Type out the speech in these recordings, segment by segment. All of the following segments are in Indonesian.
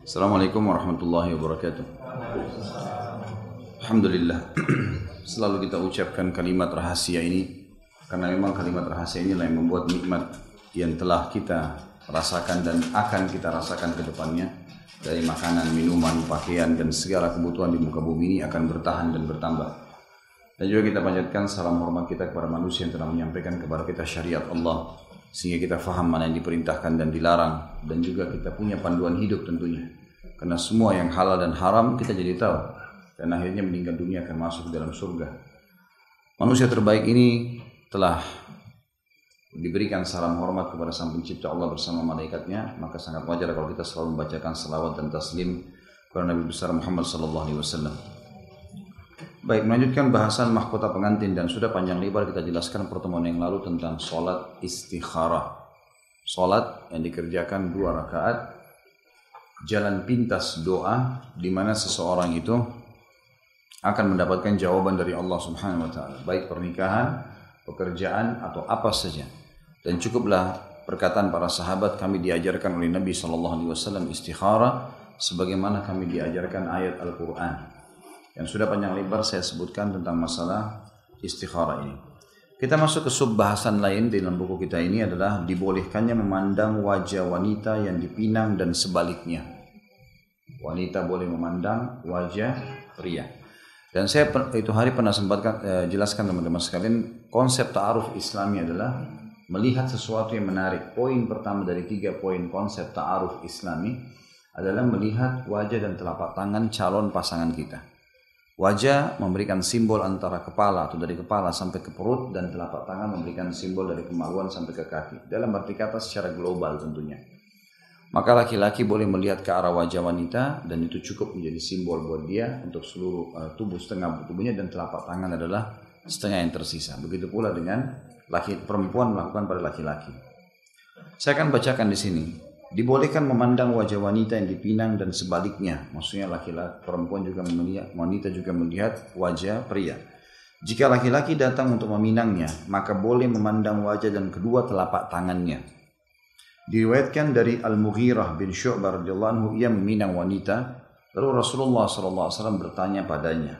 Assalamualaikum warahmatullahi wabarakatuh. Alhamdulillah. Selalu kita ucapkan kalimat rahasia ini karena memang kalimat rahasia inilah yang membuat nikmat yang telah kita rasakan dan akan kita rasakan ke depannya dari makanan, minuman, pakaian dan segala kebutuhan di muka bumi ini akan bertahan dan bertambah. Dan juga kita panjatkan salam hormat kita kepada manusia yang telah menyampaikan kepada kita syariat Allah sehingga kita faham mana yang diperintahkan dan dilarang. Dan juga kita punya panduan hidup tentunya. Karena semua yang halal dan haram kita jadi tahu. Dan akhirnya meninggal dunia akan masuk ke dalam surga. Manusia terbaik ini telah diberikan salam hormat kepada sang pencipta Allah bersama malaikatnya. Maka sangat wajar kalau kita selalu membacakan salawat dan taslim kepada Nabi besar Muhammad sallallahu alaihi wasallam Baik, melanjutkan bahasan mahkota pengantin dan sudah panjang lebar kita jelaskan pertemuan yang lalu tentang sholat istikharah. Sholat yang dikerjakan dua rakaat, jalan pintas doa di mana seseorang itu akan mendapatkan jawaban dari Allah Subhanahu wa taala, baik pernikahan, pekerjaan atau apa saja. Dan cukuplah perkataan para sahabat kami diajarkan oleh Nabi sallallahu alaihi wasallam istikharah sebagaimana kami diajarkan ayat Al-Qur'an. Yang sudah panjang lebar saya sebutkan tentang masalah istikharah ini. Kita masuk ke sub bahasan lain di dalam buku kita ini adalah dibolehkannya memandang wajah wanita yang dipinang dan sebaliknya. Wanita boleh memandang wajah pria. Dan saya itu hari pernah sempatkan eh, jelaskan teman-teman sekalian konsep ta'aruf Islami adalah melihat sesuatu yang menarik. Poin pertama dari tiga poin konsep ta'aruf Islami adalah melihat wajah dan telapak tangan calon pasangan kita. Wajah memberikan simbol antara kepala atau dari kepala sampai ke perut dan telapak tangan memberikan simbol dari kemaluan sampai ke kaki. Dalam arti kata secara global tentunya. Maka laki-laki boleh melihat ke arah wajah wanita dan itu cukup menjadi simbol buat dia untuk seluruh uh, tubuh setengah tubuhnya dan telapak tangan adalah setengah yang tersisa. Begitu pula dengan laki perempuan melakukan pada laki-laki. Saya akan bacakan di sini. Dibolehkan memandang wajah wanita yang dipinang dan sebaliknya. Maksudnya laki-laki perempuan juga melihat, wanita juga melihat wajah pria. Jika laki-laki datang untuk meminangnya, maka boleh memandang wajah dan kedua telapak tangannya. Diriwayatkan dari Al-Mughirah bin Syu'bah radhiyallahu anhu ia meminang wanita, lalu Rasulullah SAW bertanya padanya,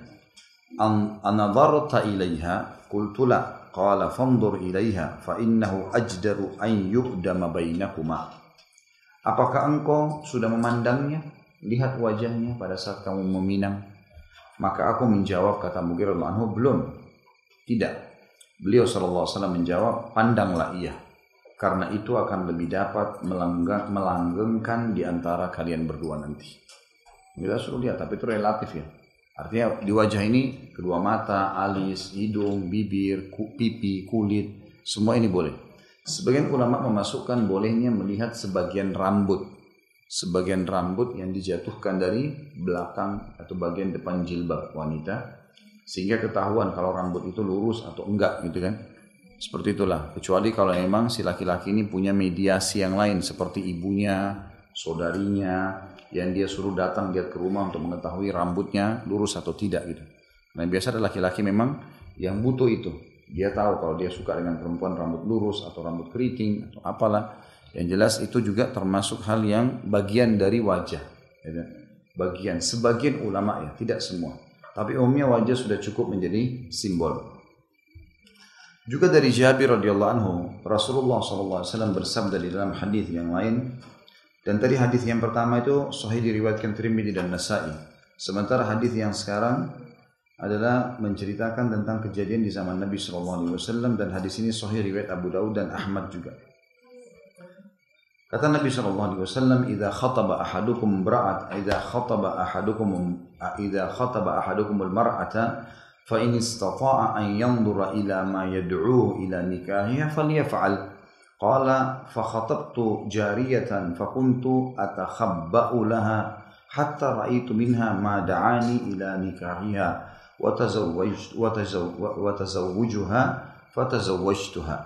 "Anadharta ilaiha?" Qultu la. Qala fandur ilaiha fa innahu ajdaru an yuqdama bainakuma. Apakah engkau sudah memandangnya? Lihat wajahnya pada saat kamu meminang. Maka aku menjawab kata Mughirah anhu belum. Tidak. Beliau SAW menjawab, pandanglah ia. Karena itu akan lebih dapat melanggengkan di antara kalian berdua nanti. Kita suruh lihat, tapi itu relatif ya. Artinya di wajah ini kedua mata, alis, hidung, bibir, pipi, kulit, semua ini boleh. Sebagian ulama memasukkan bolehnya melihat sebagian rambut. Sebagian rambut yang dijatuhkan dari belakang atau bagian depan jilbab wanita. Sehingga ketahuan kalau rambut itu lurus atau enggak gitu kan. Seperti itulah. Kecuali kalau memang si laki-laki ini punya mediasi yang lain. Seperti ibunya, saudarinya. Yang dia suruh datang lihat ke rumah untuk mengetahui rambutnya lurus atau tidak gitu. Nah biasa ada laki-laki memang yang butuh itu dia tahu kalau dia suka dengan perempuan rambut lurus atau rambut keriting atau apalah. Yang jelas itu juga termasuk hal yang bagian dari wajah. Ya, bagian, sebagian ulama ya, tidak semua. Tapi umumnya wajah sudah cukup menjadi simbol. Juga dari Jabir radhiyallahu anhu, Rasulullah SAW bersabda di dalam hadis yang lain, dan tadi hadis yang pertama itu sahih diriwayatkan Tirmidzi dan Nasa'i. Sementara hadis yang sekarang adalah menceritakan tentang kejadian di zaman Nabi Shallallahu Alaihi Wasallam dan hadis ini sahih riwayat Abu Daud dan Ahmad juga. Kata Nabi Shallallahu Alaihi Wasallam, "Ida khataba ahadukum berat, ida khataba ahadukum, ida khataba ahadukum al-mar'ata, fa in istata'a an yanzura ila ma yad'uhu ila nikahiha falyaf'al." Qala fa khatabtu jariyatan fa kuntu atakhabba'u laha hatta ra'aitu minha ma da'ani ila nikahiha watazawwujuha fatazawwajtuha.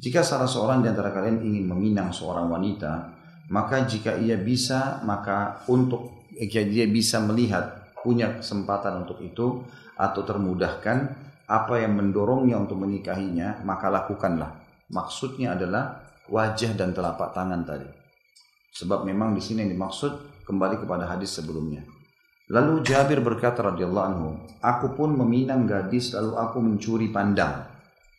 Jika salah seorang di antara kalian ingin meminang seorang wanita, maka jika ia bisa, maka untuk jika dia bisa melihat, punya kesempatan untuk itu, atau termudahkan, apa yang mendorongnya untuk menikahinya, maka lakukanlah. Maksudnya adalah wajah dan telapak tangan tadi. Sebab memang di sini yang dimaksud kembali kepada hadis sebelumnya. Lalu Jabir berkata radhiyallahu anhu, aku pun meminang gadis lalu aku mencuri pandang.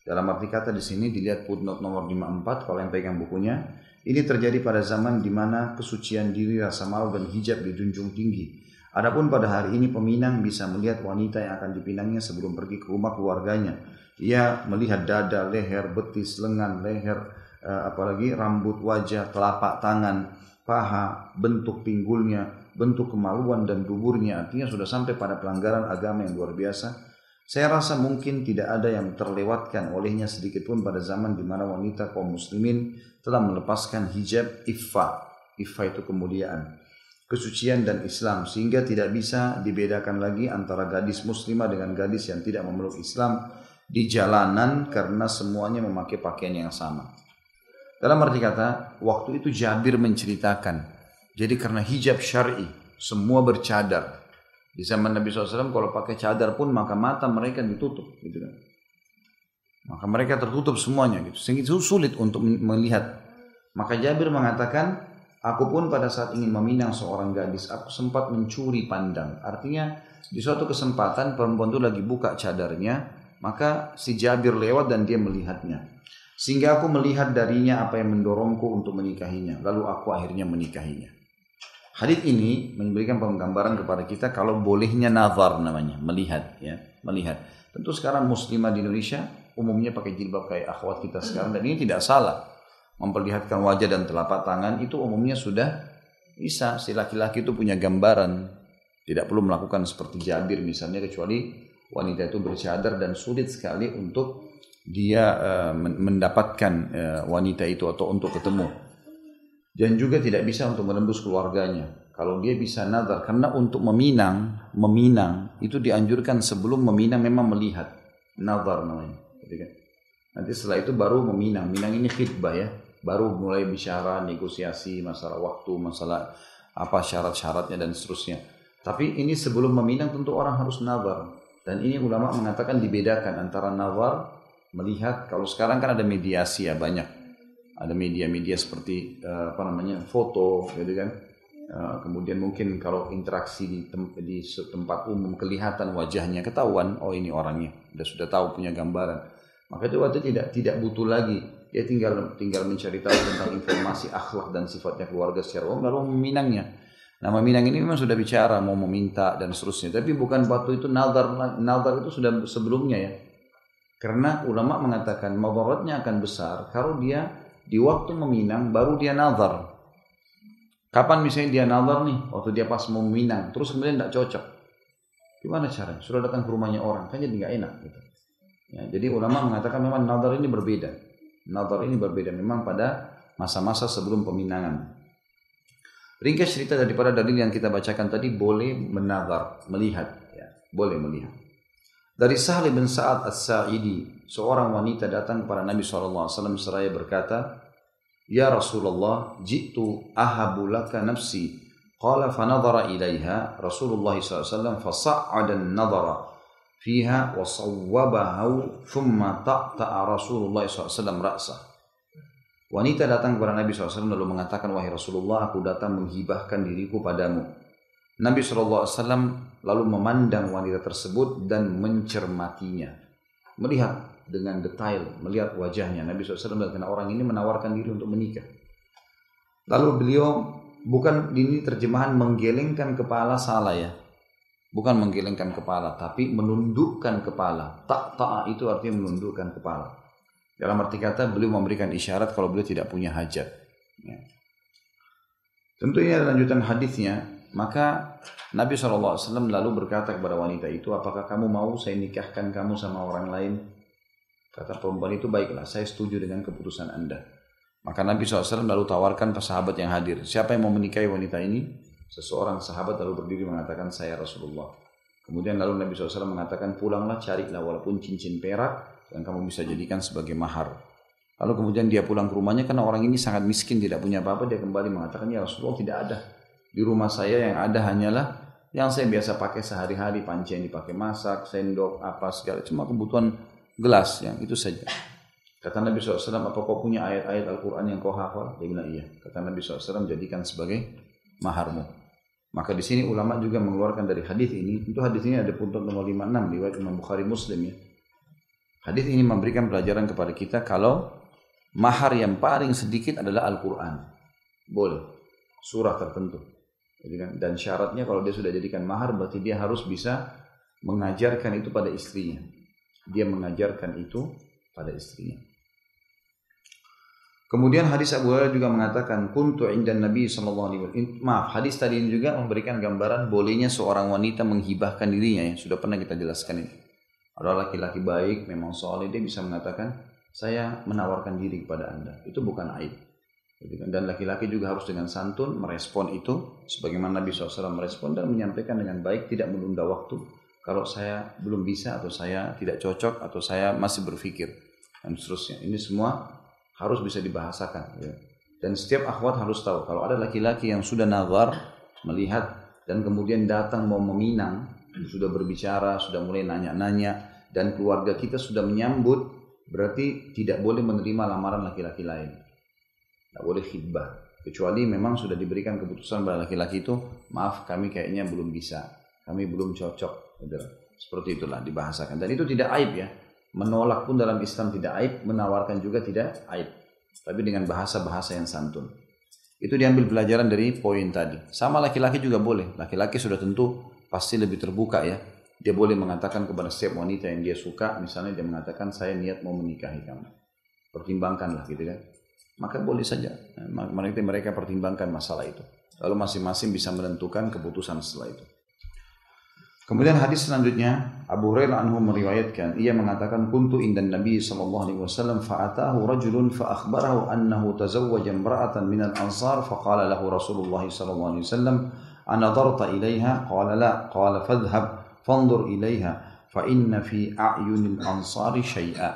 Dalam arti kata di sini dilihat footnote nomor 54 kalau yang pegang bukunya. Ini terjadi pada zaman di mana kesucian diri, rasa malu dan hijab dijunjung tinggi. Adapun pada hari ini peminang bisa melihat wanita yang akan dipinangnya sebelum pergi ke rumah keluarganya. Ia melihat dada, leher, betis, lengan, leher, eh, apalagi rambut, wajah, telapak tangan, paha, bentuk pinggulnya, bentuk kemaluan dan duburnya. Artinya sudah sampai pada pelanggaran agama yang luar biasa saya rasa mungkin tidak ada yang terlewatkan olehnya sedikit pun pada zaman di mana wanita kaum muslimin telah melepaskan hijab iffa. Iffa itu kemuliaan, kesucian dan Islam sehingga tidak bisa dibedakan lagi antara gadis muslimah dengan gadis yang tidak memeluk Islam di jalanan karena semuanya memakai pakaian yang sama. Dalam arti kata, waktu itu Jabir menceritakan, jadi karena hijab syar'i, semua bercadar, di zaman Nabi SAW kalau pakai cadar pun maka mata mereka ditutup gitu kan. Maka mereka tertutup semuanya gitu. Sehingga itu sulit untuk melihat. Maka Jabir mengatakan, aku pun pada saat ingin meminang seorang gadis, aku sempat mencuri pandang. Artinya di suatu kesempatan perempuan itu lagi buka cadarnya, maka si Jabir lewat dan dia melihatnya. Sehingga aku melihat darinya apa yang mendorongku untuk menikahinya. Lalu aku akhirnya menikahinya. Hadis ini memberikan penggambaran kepada kita kalau bolehnya nazar namanya, melihat ya, melihat. Tentu sekarang muslimah di Indonesia umumnya pakai jilbab kayak akhwat kita sekarang dan ini tidak salah. Memperlihatkan wajah dan telapak tangan itu umumnya sudah bisa si laki-laki itu punya gambaran. Tidak perlu melakukan seperti Jabir misalnya kecuali wanita itu bercadar dan sulit sekali untuk dia uh, mendapatkan uh, wanita itu atau untuk ketemu dan juga tidak bisa untuk menembus keluarganya. Kalau dia bisa nazar, karena untuk meminang, meminang itu dianjurkan sebelum meminang memang melihat nazar namanya. Gitu kan? Nanti setelah itu baru meminang. Minang ini khidbah ya, baru mulai bicara negosiasi masalah waktu, masalah apa syarat-syaratnya dan seterusnya. Tapi ini sebelum meminang tentu orang harus nazar. Dan ini ulama mengatakan dibedakan antara nazar melihat kalau sekarang kan ada mediasi ya banyak ada media-media seperti uh, apa namanya foto gitu kan uh, kemudian mungkin kalau interaksi di, tem di tempat umum kelihatan wajahnya ketahuan oh ini orangnya sudah sudah tahu punya gambaran maka itu waktu tidak tidak butuh lagi dia tinggal tinggal mencari tahu tentang informasi akhlak dan sifatnya keluarga secara umum lalu meminangnya Nama Minang ini memang sudah bicara mau meminta dan seterusnya. Tapi bukan waktu itu nazar nazar itu sudah sebelumnya ya. Karena ulama mengatakan madaratnya akan besar kalau dia di waktu meminang baru dia nazar. Kapan misalnya dia nazar nih, waktu dia pas mau meminang, terus kemudian tidak cocok. Gimana caranya? Sudah datang ke rumahnya orang, kan jadi nggak enak. Gitu. Ya, jadi ulama mengatakan memang nazar ini berbeda. Nazar ini berbeda memang pada masa-masa sebelum peminangan. Ringkas cerita daripada dalil yang kita bacakan tadi boleh menazar, melihat, ya, boleh melihat. Dari Sahli bin Sa'ad As-Sa'idi, seorang wanita datang kepada Nabi SAW seraya berkata, Ya Rasulullah, jitu ahabu laka nafsi. Qala fanadhara ilaiha Rasulullah SAW fasa'ada nadhara fiha wa sawwabahu thumma ta'ta'a Rasulullah SAW ra'sah. Wanita datang kepada Nabi SAW lalu mengatakan, Wahai Rasulullah, aku datang menghibahkan diriku padamu. Nabi SAW lalu memandang wanita tersebut dan mencermatinya. Melihat dengan detail, melihat wajahnya. Nabi SAW karena orang ini menawarkan diri untuk menikah. Lalu beliau bukan ini terjemahan menggelengkan kepala salah ya. Bukan menggelengkan kepala, tapi menundukkan kepala. Tak tak itu artinya menundukkan kepala. Dalam arti kata beliau memberikan isyarat kalau beliau tidak punya hajat. Ya. Tentu ini adalah lanjutan hadisnya maka Nabi SAW lalu berkata kepada wanita itu, apakah kamu mau saya nikahkan kamu sama orang lain? Kata perempuan itu, baiklah saya setuju dengan keputusan anda. Maka Nabi SAW lalu tawarkan ke sahabat yang hadir, siapa yang mau menikahi wanita ini? Seseorang sahabat lalu berdiri mengatakan, saya Rasulullah. Kemudian lalu Nabi SAW mengatakan, pulanglah carilah walaupun cincin perak yang kamu bisa jadikan sebagai mahar. Lalu kemudian dia pulang ke rumahnya karena orang ini sangat miskin, tidak punya apa-apa. Dia kembali mengatakan, ya Rasulullah tidak ada di rumah saya yang ada hanyalah yang saya biasa pakai sehari-hari, panci yang dipakai masak, sendok, apa segala, cuma kebutuhan gelas yang itu saja. Kata Nabi SAW, apa kau punya ayat-ayat Al-Quran yang kau hafal? Dia bilang iya. Kata Nabi SAW, jadikan sebagai maharmu. Maka di sini ulama juga mengeluarkan dari hadis ini, tentu hadis ini ada punto nomor 56 riwayat Imam Bukhari Muslim ya. Hadis ini memberikan pelajaran kepada kita kalau mahar yang paling sedikit adalah Al-Quran. Boleh. Surah tertentu. Kan, dan syaratnya kalau dia sudah jadikan mahar berarti dia harus bisa mengajarkan itu pada istrinya. Dia mengajarkan itu pada istrinya. Kemudian hadis Abu Hurairah juga mengatakan kuntu indan Nabi sallallahu alaihi wasallam. Maaf, hadis tadi ini juga memberikan gambaran bolehnya seorang wanita menghibahkan dirinya ya. Sudah pernah kita jelaskan ini. Ada laki-laki baik, memang soalnya dia bisa mengatakan saya menawarkan diri kepada Anda. Itu bukan aib. Dan laki-laki juga harus dengan santun merespon itu sebagaimana Nabi SAW merespon dan menyampaikan dengan baik tidak menunda waktu kalau saya belum bisa atau saya tidak cocok atau saya masih berpikir dan seterusnya. Ini semua harus bisa dibahasakan. Ya. Dan setiap akhwat harus tahu kalau ada laki-laki yang sudah nazar melihat dan kemudian datang mau meminang, sudah berbicara, sudah mulai nanya-nanya dan keluarga kita sudah menyambut, berarti tidak boleh menerima lamaran laki-laki lain. Tidak boleh khidbah. Kecuali memang sudah diberikan keputusan pada laki-laki itu, maaf kami kayaknya belum bisa, kami belum cocok. Gitu. Seperti itulah dibahasakan. Dan itu tidak aib ya. Menolak pun dalam Islam tidak aib, menawarkan juga tidak aib. Tapi dengan bahasa-bahasa yang santun. Itu diambil pelajaran dari poin tadi. Sama laki-laki juga boleh. Laki-laki sudah tentu pasti lebih terbuka ya. Dia boleh mengatakan kepada setiap wanita yang dia suka, misalnya dia mengatakan saya niat mau menikahi kamu. Pertimbangkanlah gitu kan. Maka boleh saja. Mereka mereka pertimbangkan masalah itu. Lalu masing-masing bisa menentukan keputusan setelah itu. Kemudian hadis selanjutnya Abu Hurairah anhu meriwayatkan ia mengatakan kuntu indan Nabi sallallahu alaihi wasallam fa'atahu rajulun fa akhbarahu annahu tazawwaja imra'atan min al-ansar fa qala lahu Rasulullah sallallahu alaihi wasallam anadarta ilaiha qala la. Qala fadhhab fanzur ilaiha fa inna fi a'yunil ansari syai'a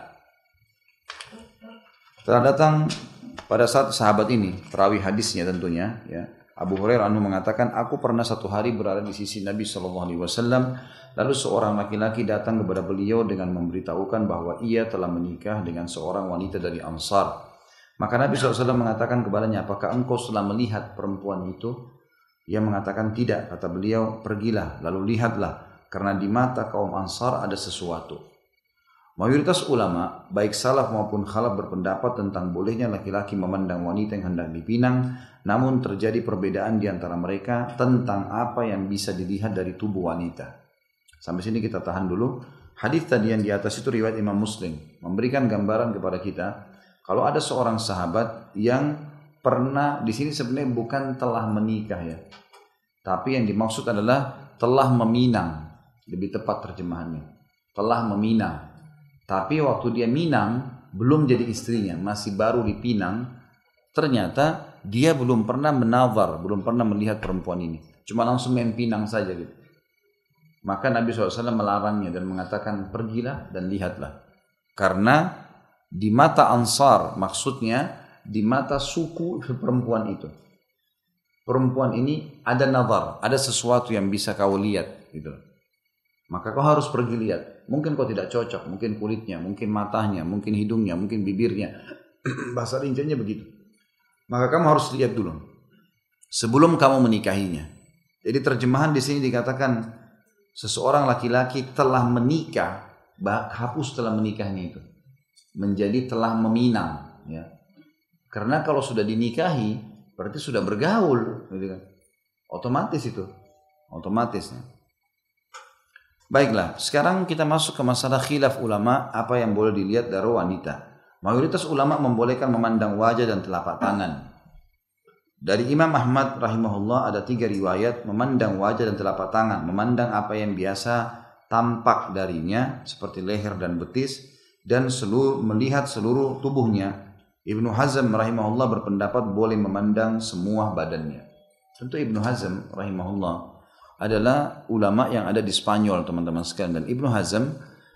Telah datang pada saat sahabat ini perawi hadisnya tentunya ya Abu Hurairah anu mengatakan, aku pernah satu hari berada di sisi Nabi Shallallahu Alaihi Wasallam. Lalu seorang laki-laki datang kepada beliau dengan memberitahukan bahwa ia telah menikah dengan seorang wanita dari Ansar. Maka Nabi SAW mengatakan kepadanya, apakah engkau telah melihat perempuan itu? Ia mengatakan tidak. Kata beliau, pergilah lalu lihatlah. Karena di mata kaum Ansar ada sesuatu. Mayoritas ulama, baik salaf maupun khalaf berpendapat tentang bolehnya laki-laki memandang wanita yang hendak dipinang, namun terjadi perbedaan di antara mereka tentang apa yang bisa dilihat dari tubuh wanita. Sampai sini kita tahan dulu. Hadis tadi yang di atas itu riwayat Imam Muslim memberikan gambaran kepada kita kalau ada seorang sahabat yang pernah di sini sebenarnya bukan telah menikah ya. Tapi yang dimaksud adalah telah meminang, lebih tepat terjemahannya. Telah meminang tapi waktu dia minang, belum jadi istrinya, masih baru dipinang, ternyata dia belum pernah menawar, belum pernah melihat perempuan ini. Cuma langsung main pinang saja gitu. Maka Nabi SAW melarangnya dan mengatakan pergilah dan lihatlah. Karena di mata ansar maksudnya di mata suku perempuan itu. Perempuan ini ada nazar, ada sesuatu yang bisa kau lihat gitu. Maka kau harus pergi lihat. Mungkin kau tidak cocok, mungkin kulitnya, mungkin matanya, mungkin hidungnya, mungkin bibirnya. Bahasa rinciannya begitu. Maka kamu harus lihat dulu. Sebelum kamu menikahinya. Jadi terjemahan di sini dikatakan seseorang laki-laki telah menikah, hapus telah menikahnya itu. Menjadi telah meminang. Ya. Karena kalau sudah dinikahi, berarti sudah bergaul. Gitu kan. Otomatis itu. Otomatis. Baiklah, sekarang kita masuk ke masalah khilaf ulama apa yang boleh dilihat dari wanita. Mayoritas ulama membolehkan memandang wajah dan telapak tangan. Dari Imam Ahmad rahimahullah ada tiga riwayat memandang wajah dan telapak tangan, memandang apa yang biasa tampak darinya seperti leher dan betis dan seluruh melihat seluruh tubuhnya. Ibnu Hazm rahimahullah berpendapat boleh memandang semua badannya. Tentu Ibnu Hazm rahimahullah adalah ulama yang ada di Spanyol teman-teman sekalian. Dan Ibnu Hazm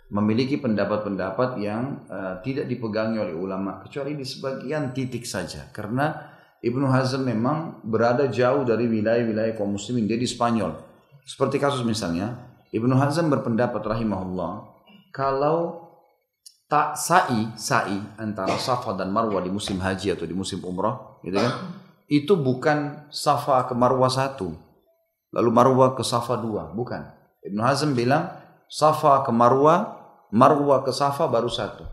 memiliki pendapat-pendapat yang uh, tidak dipegangi oleh ulama kecuali di sebagian titik saja. Karena Ibnu Hazm memang berada jauh dari wilayah-wilayah kaum muslimin. Dia di Spanyol. Seperti kasus misalnya Ibnu Hazm berpendapat rahimahullah kalau tak sa'i, sa'i antara Safa dan Marwah di musim haji atau di musim umrah, gitu kan? Itu bukan Safa ke Marwah satu, lalu Marwah ke Safa dua, bukan. Ibnu Hazm bilang Safa ke Marwah, Marwah ke Safa baru satu.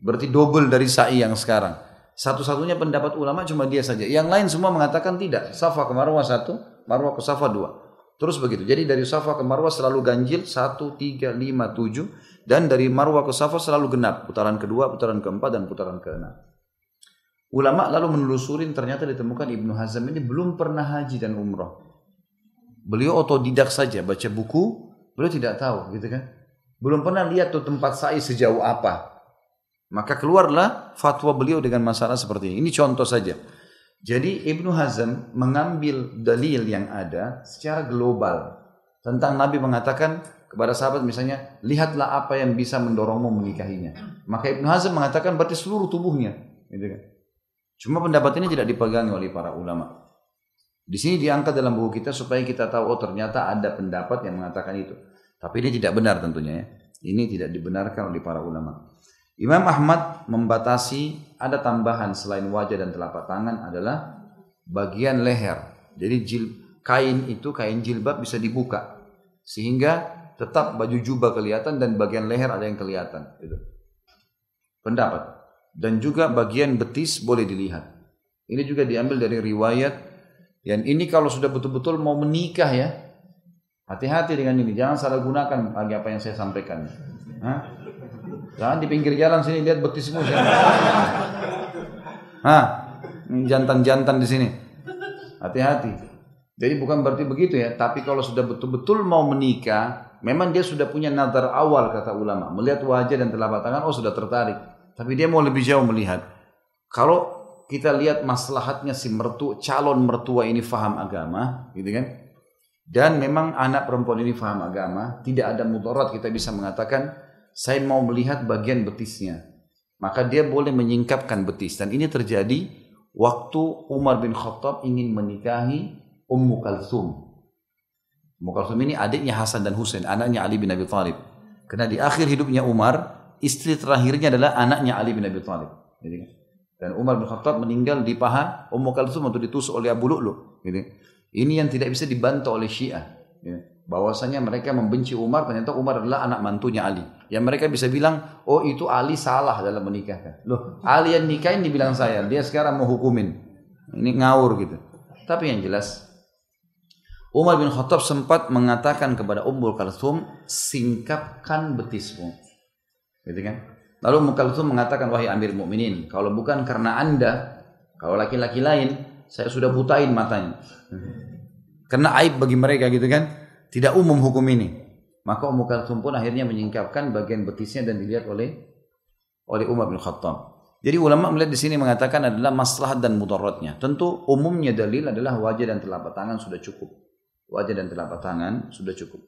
Berarti double dari sa'i yang sekarang. Satu-satunya pendapat ulama cuma dia saja. Yang lain semua mengatakan tidak. Safa ke Marwah satu, Marwah ke Safa dua. Terus begitu. Jadi dari Safa ke Marwah selalu ganjil satu, tiga, lima, tujuh. Dan dari Marwah ke Safa selalu genap. Putaran kedua, putaran keempat, dan putaran keenam. Ulama lalu menelusurin ternyata ditemukan Ibnu Hazm ini belum pernah haji dan umrah. Beliau otodidak saja baca buku, beliau tidak tahu gitu kan. Belum pernah lihat tuh tempat sa'i sejauh apa. Maka keluarlah fatwa beliau dengan masalah seperti ini. Ini contoh saja. Jadi Ibnu Hazm mengambil dalil yang ada secara global tentang Nabi mengatakan kepada sahabat misalnya, lihatlah apa yang bisa mendorongmu menikahinya. Maka Ibnu Hazm mengatakan berarti seluruh tubuhnya, gitu kan. Cuma pendapat ini tidak dipegangi oleh para ulama. Di sini diangkat dalam buku kita supaya kita tahu oh ternyata ada pendapat yang mengatakan itu. Tapi ini tidak benar tentunya ya. Ini tidak dibenarkan oleh para ulama. Imam Ahmad membatasi ada tambahan selain wajah dan telapak tangan adalah bagian leher. Jadi jil, kain itu kain jilbab bisa dibuka sehingga tetap baju jubah kelihatan dan bagian leher ada yang kelihatan. Itu. Pendapat. Dan juga bagian betis boleh dilihat. Ini juga diambil dari riwayat yang ini kalau sudah betul-betul mau menikah ya, hati-hati dengan ini. Jangan salah gunakan lagi apa yang saya sampaikan. Hah? Jangan di pinggir jalan sini lihat betismu. Hah? Jantan-jantan di sini. Hati-hati. Jadi bukan berarti begitu ya, tapi kalau sudah betul-betul mau menikah, Memang dia sudah punya nazar awal kata ulama. Melihat wajah dan telapak tangan, oh sudah tertarik. Tapi dia mau lebih jauh melihat. Kalau kita lihat maslahatnya si mertu, calon mertua ini faham agama, gitu kan? Dan memang anak perempuan ini faham agama, tidak ada mudarat kita bisa mengatakan, saya mau melihat bagian betisnya. Maka dia boleh menyingkapkan betis. Dan ini terjadi waktu Umar bin Khattab ingin menikahi Ummu Kalsum. Mukalsum ini adiknya Hasan dan Husain, anaknya Ali bin Abi Thalib. Karena di akhir hidupnya Umar, istri terakhirnya adalah anaknya Ali bin Abi Thalib. Gitu. Dan Umar bin Khattab meninggal di paha Ummu Kalsum untuk ditusuk oleh Abu Lu'lu. Gitu. Ini yang tidak bisa dibantah oleh Syiah. Gitu. Bahwasanya mereka membenci Umar, ternyata Umar adalah anak mantunya Ali. Yang mereka bisa bilang, oh itu Ali salah dalam menikahkan. Loh, Ali yang nikahin dibilang saya, dia sekarang mau hukumin. Ini ngawur gitu. Tapi yang jelas, Umar bin Khattab sempat mengatakan kepada Ummul Kalthum, singkapkan betismu. Gitu kan? Lalu Ummul Kalthum mengatakan, wahai Amir Mukminin, kalau bukan karena anda, kalau laki-laki lain, saya sudah butain matanya. Karena aib bagi mereka gitu kan, tidak umum hukum ini. Maka Ummul Kalthum pun akhirnya menyingkapkan bagian betisnya dan dilihat oleh oleh Umar bin Khattab. Jadi ulama melihat di sini mengatakan adalah maslahat dan mudaratnya. Tentu umumnya dalil adalah wajah dan telapak tangan sudah cukup wajah dan telapak tangan sudah cukup.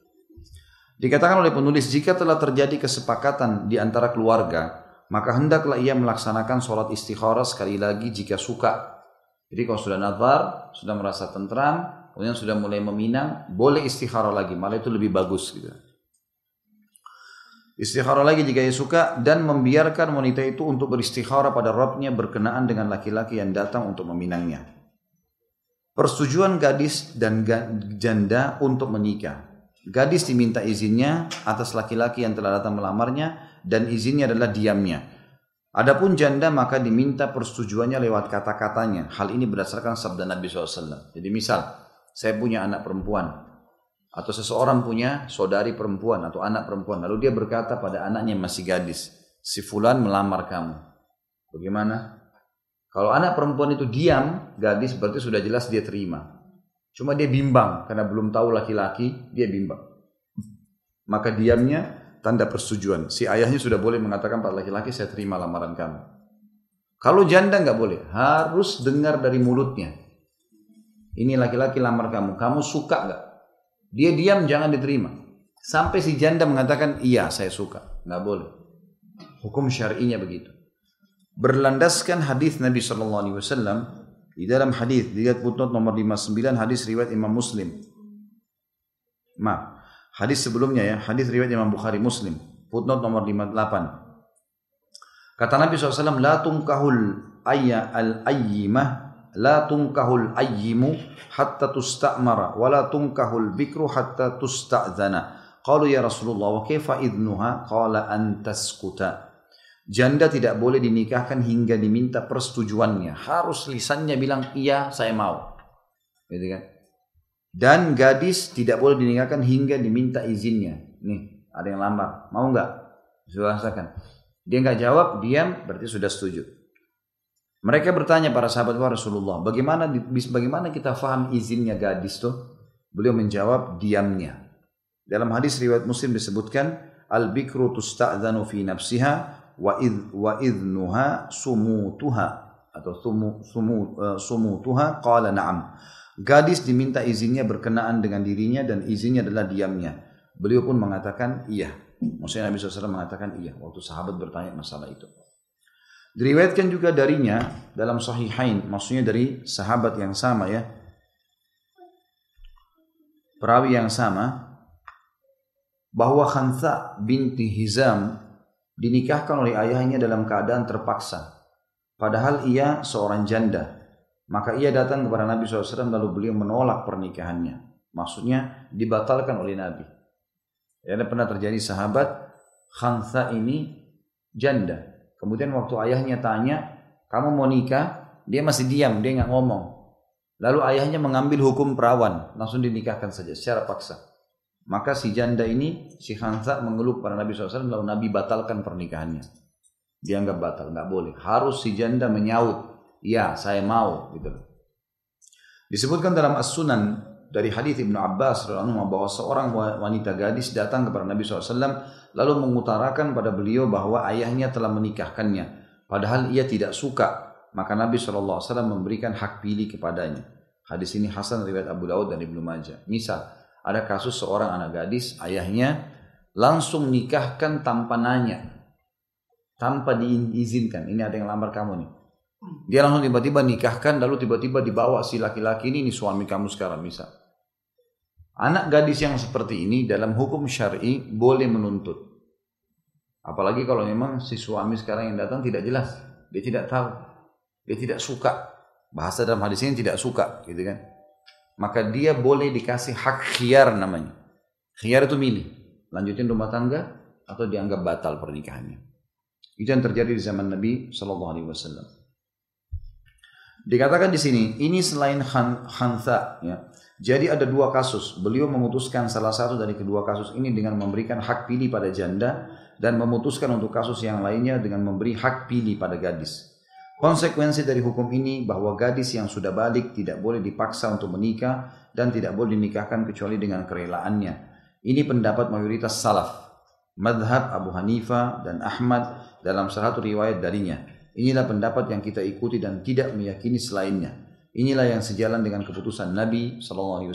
Dikatakan oleh penulis, jika telah terjadi kesepakatan di antara keluarga, maka hendaklah ia melaksanakan sholat istikharah sekali lagi jika suka. Jadi kalau sudah nazar, sudah merasa tentram, kemudian sudah mulai meminang, boleh istikharah lagi, malah itu lebih bagus gitu. Istikharah lagi jika ia suka dan membiarkan wanita itu untuk beristikharah pada Rabbnya berkenaan dengan laki-laki yang datang untuk meminangnya. Persetujuan gadis dan janda untuk menikah. Gadis diminta izinnya atas laki-laki yang telah datang melamarnya dan izinnya adalah diamnya. Adapun janda maka diminta persetujuannya lewat kata-katanya. Hal ini berdasarkan sabda Nabi SAW. Jadi misal, saya punya anak perempuan. Atau seseorang punya saudari perempuan atau anak perempuan. Lalu dia berkata pada anaknya yang masih gadis. Si fulan melamar kamu. Bagaimana? Kalau anak perempuan itu diam, gadis berarti sudah jelas dia terima. Cuma dia bimbang karena belum tahu laki-laki, dia bimbang. Maka diamnya tanda persetujuan. Si ayahnya sudah boleh mengatakan pada laki-laki saya terima lamaran kamu. Kalau janda nggak boleh, harus dengar dari mulutnya. Ini laki-laki lamar kamu, kamu suka nggak? Dia diam jangan diterima. Sampai si janda mengatakan iya saya suka, nggak boleh. Hukum syar'inya begitu berlandaskan hadis Nabi Shallallahu Alaihi Wasallam di dalam hadis lihat footnote nomor 59 hadis riwayat Imam Muslim. Ma, hadis sebelumnya ya, hadis riwayat Imam Bukhari Muslim Footnote nomor 58. Kata Nabi SAW, La tungkahul ayya al-ayyimah, La tungkahul ayyimu hatta tusta'mara, wa la tungkahul bikru hatta tusta'zana. Qalu ya Rasulullah, wa kaifa idnuha? Qala antaskuta. Janda tidak boleh dinikahkan hingga diminta persetujuannya. Harus lisannya bilang, iya saya mau. Gitu kan? Dan gadis tidak boleh dinikahkan hingga diminta izinnya. Nih, ada yang lamar. Mau nggak? Silakan. Dia nggak jawab, diam, berarti sudah setuju. Mereka bertanya para sahabat Rasulullah, bagaimana bagaimana kita faham izinnya gadis tuh? Beliau menjawab diamnya. Dalam hadis riwayat Muslim disebutkan, al-bikru tusta'dzanu fi nafsiha wa id wa idnuha sumutuha atau sumu, sumu, uh, sumutuha qala na'am. Gadis diminta izinnya berkenaan dengan dirinya dan izinnya adalah diamnya. Beliau pun mengatakan iya. Maksudnya Nabi SAW mengatakan iya waktu sahabat bertanya masalah itu. Diriwayatkan juga darinya dalam sahihain, maksudnya dari sahabat yang sama ya. Perawi yang sama bahwa Khansa binti Hizam dinikahkan oleh ayahnya dalam keadaan terpaksa. Padahal ia seorang janda maka ia datang kepada Nabi SAW lalu beliau menolak pernikahannya. Maksudnya dibatalkan oleh Nabi. Ya, pernah terjadi sahabat Khansa ini janda. Kemudian waktu ayahnya tanya, kamu mau nikah? Dia masih diam, dia nggak ngomong. Lalu ayahnya mengambil hukum perawan, langsung dinikahkan saja secara paksa. Maka si janda ini, si Khansa mengeluh kepada Nabi SAW, lalu Nabi batalkan pernikahannya. Dianggap batal, nggak boleh. Harus si janda menyaut, ya saya mau gitu. Disebutkan dalam As-Sunan dari hadis Ibnu Abbas bahwa seorang wanita gadis datang kepada Nabi SAW lalu mengutarakan pada beliau bahwa ayahnya telah menikahkannya padahal ia tidak suka maka Nabi SAW memberikan hak pilih kepadanya hadis ini Hasan riwayat Abu Daud dan Ibnu Majah misal ada kasus seorang anak gadis ayahnya langsung nikahkan tanpa nanya tanpa diizinkan ini ada yang lamar kamu nih dia langsung tiba-tiba nikahkan, lalu tiba-tiba dibawa si laki-laki ini, ini suami kamu sekarang misal. Anak gadis yang seperti ini dalam hukum syari boleh menuntut. Apalagi kalau memang si suami sekarang yang datang tidak jelas, dia tidak tahu, dia tidak suka. Bahasa dalam hadis ini tidak suka, gitu kan? Maka dia boleh dikasih hak khiar namanya. Khiar itu milih, lanjutin rumah tangga atau dianggap batal pernikahannya. Itu yang terjadi di zaman Nabi Shallallahu Alaihi Wasallam. Dikatakan di sini, ini selain khan, khansa, ya. Jadi ada dua kasus. Beliau memutuskan salah satu dari kedua kasus ini dengan memberikan hak pilih pada janda dan memutuskan untuk kasus yang lainnya dengan memberi hak pilih pada gadis. Konsekuensi dari hukum ini bahwa gadis yang sudah balik tidak boleh dipaksa untuk menikah dan tidak boleh dinikahkan kecuali dengan kerelaannya. Ini pendapat mayoritas salaf. Madhab Abu Hanifah dan Ahmad dalam salah satu riwayat darinya. Inilah pendapat yang kita ikuti dan tidak meyakini selainnya. Inilah yang sejalan dengan keputusan Nabi SAW,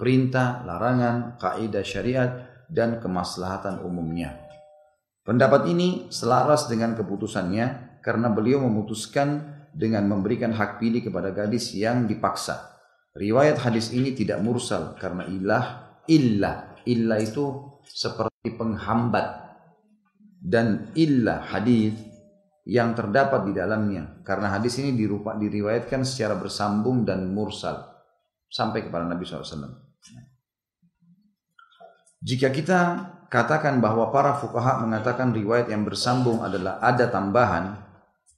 perintah, larangan, kaidah syariat, dan kemaslahatan umumnya. Pendapat ini selaras dengan keputusannya karena beliau memutuskan dengan memberikan hak pilih kepada gadis yang dipaksa. Riwayat hadis ini tidak mursal karena ilah, illa, illa itu seperti penghambat. Dan illa hadis yang terdapat di dalamnya karena hadis ini dirupa, diriwayatkan secara bersambung dan mursal sampai kepada Nabi SAW. Jika kita katakan bahwa para fukaha mengatakan riwayat yang bersambung adalah ada tambahan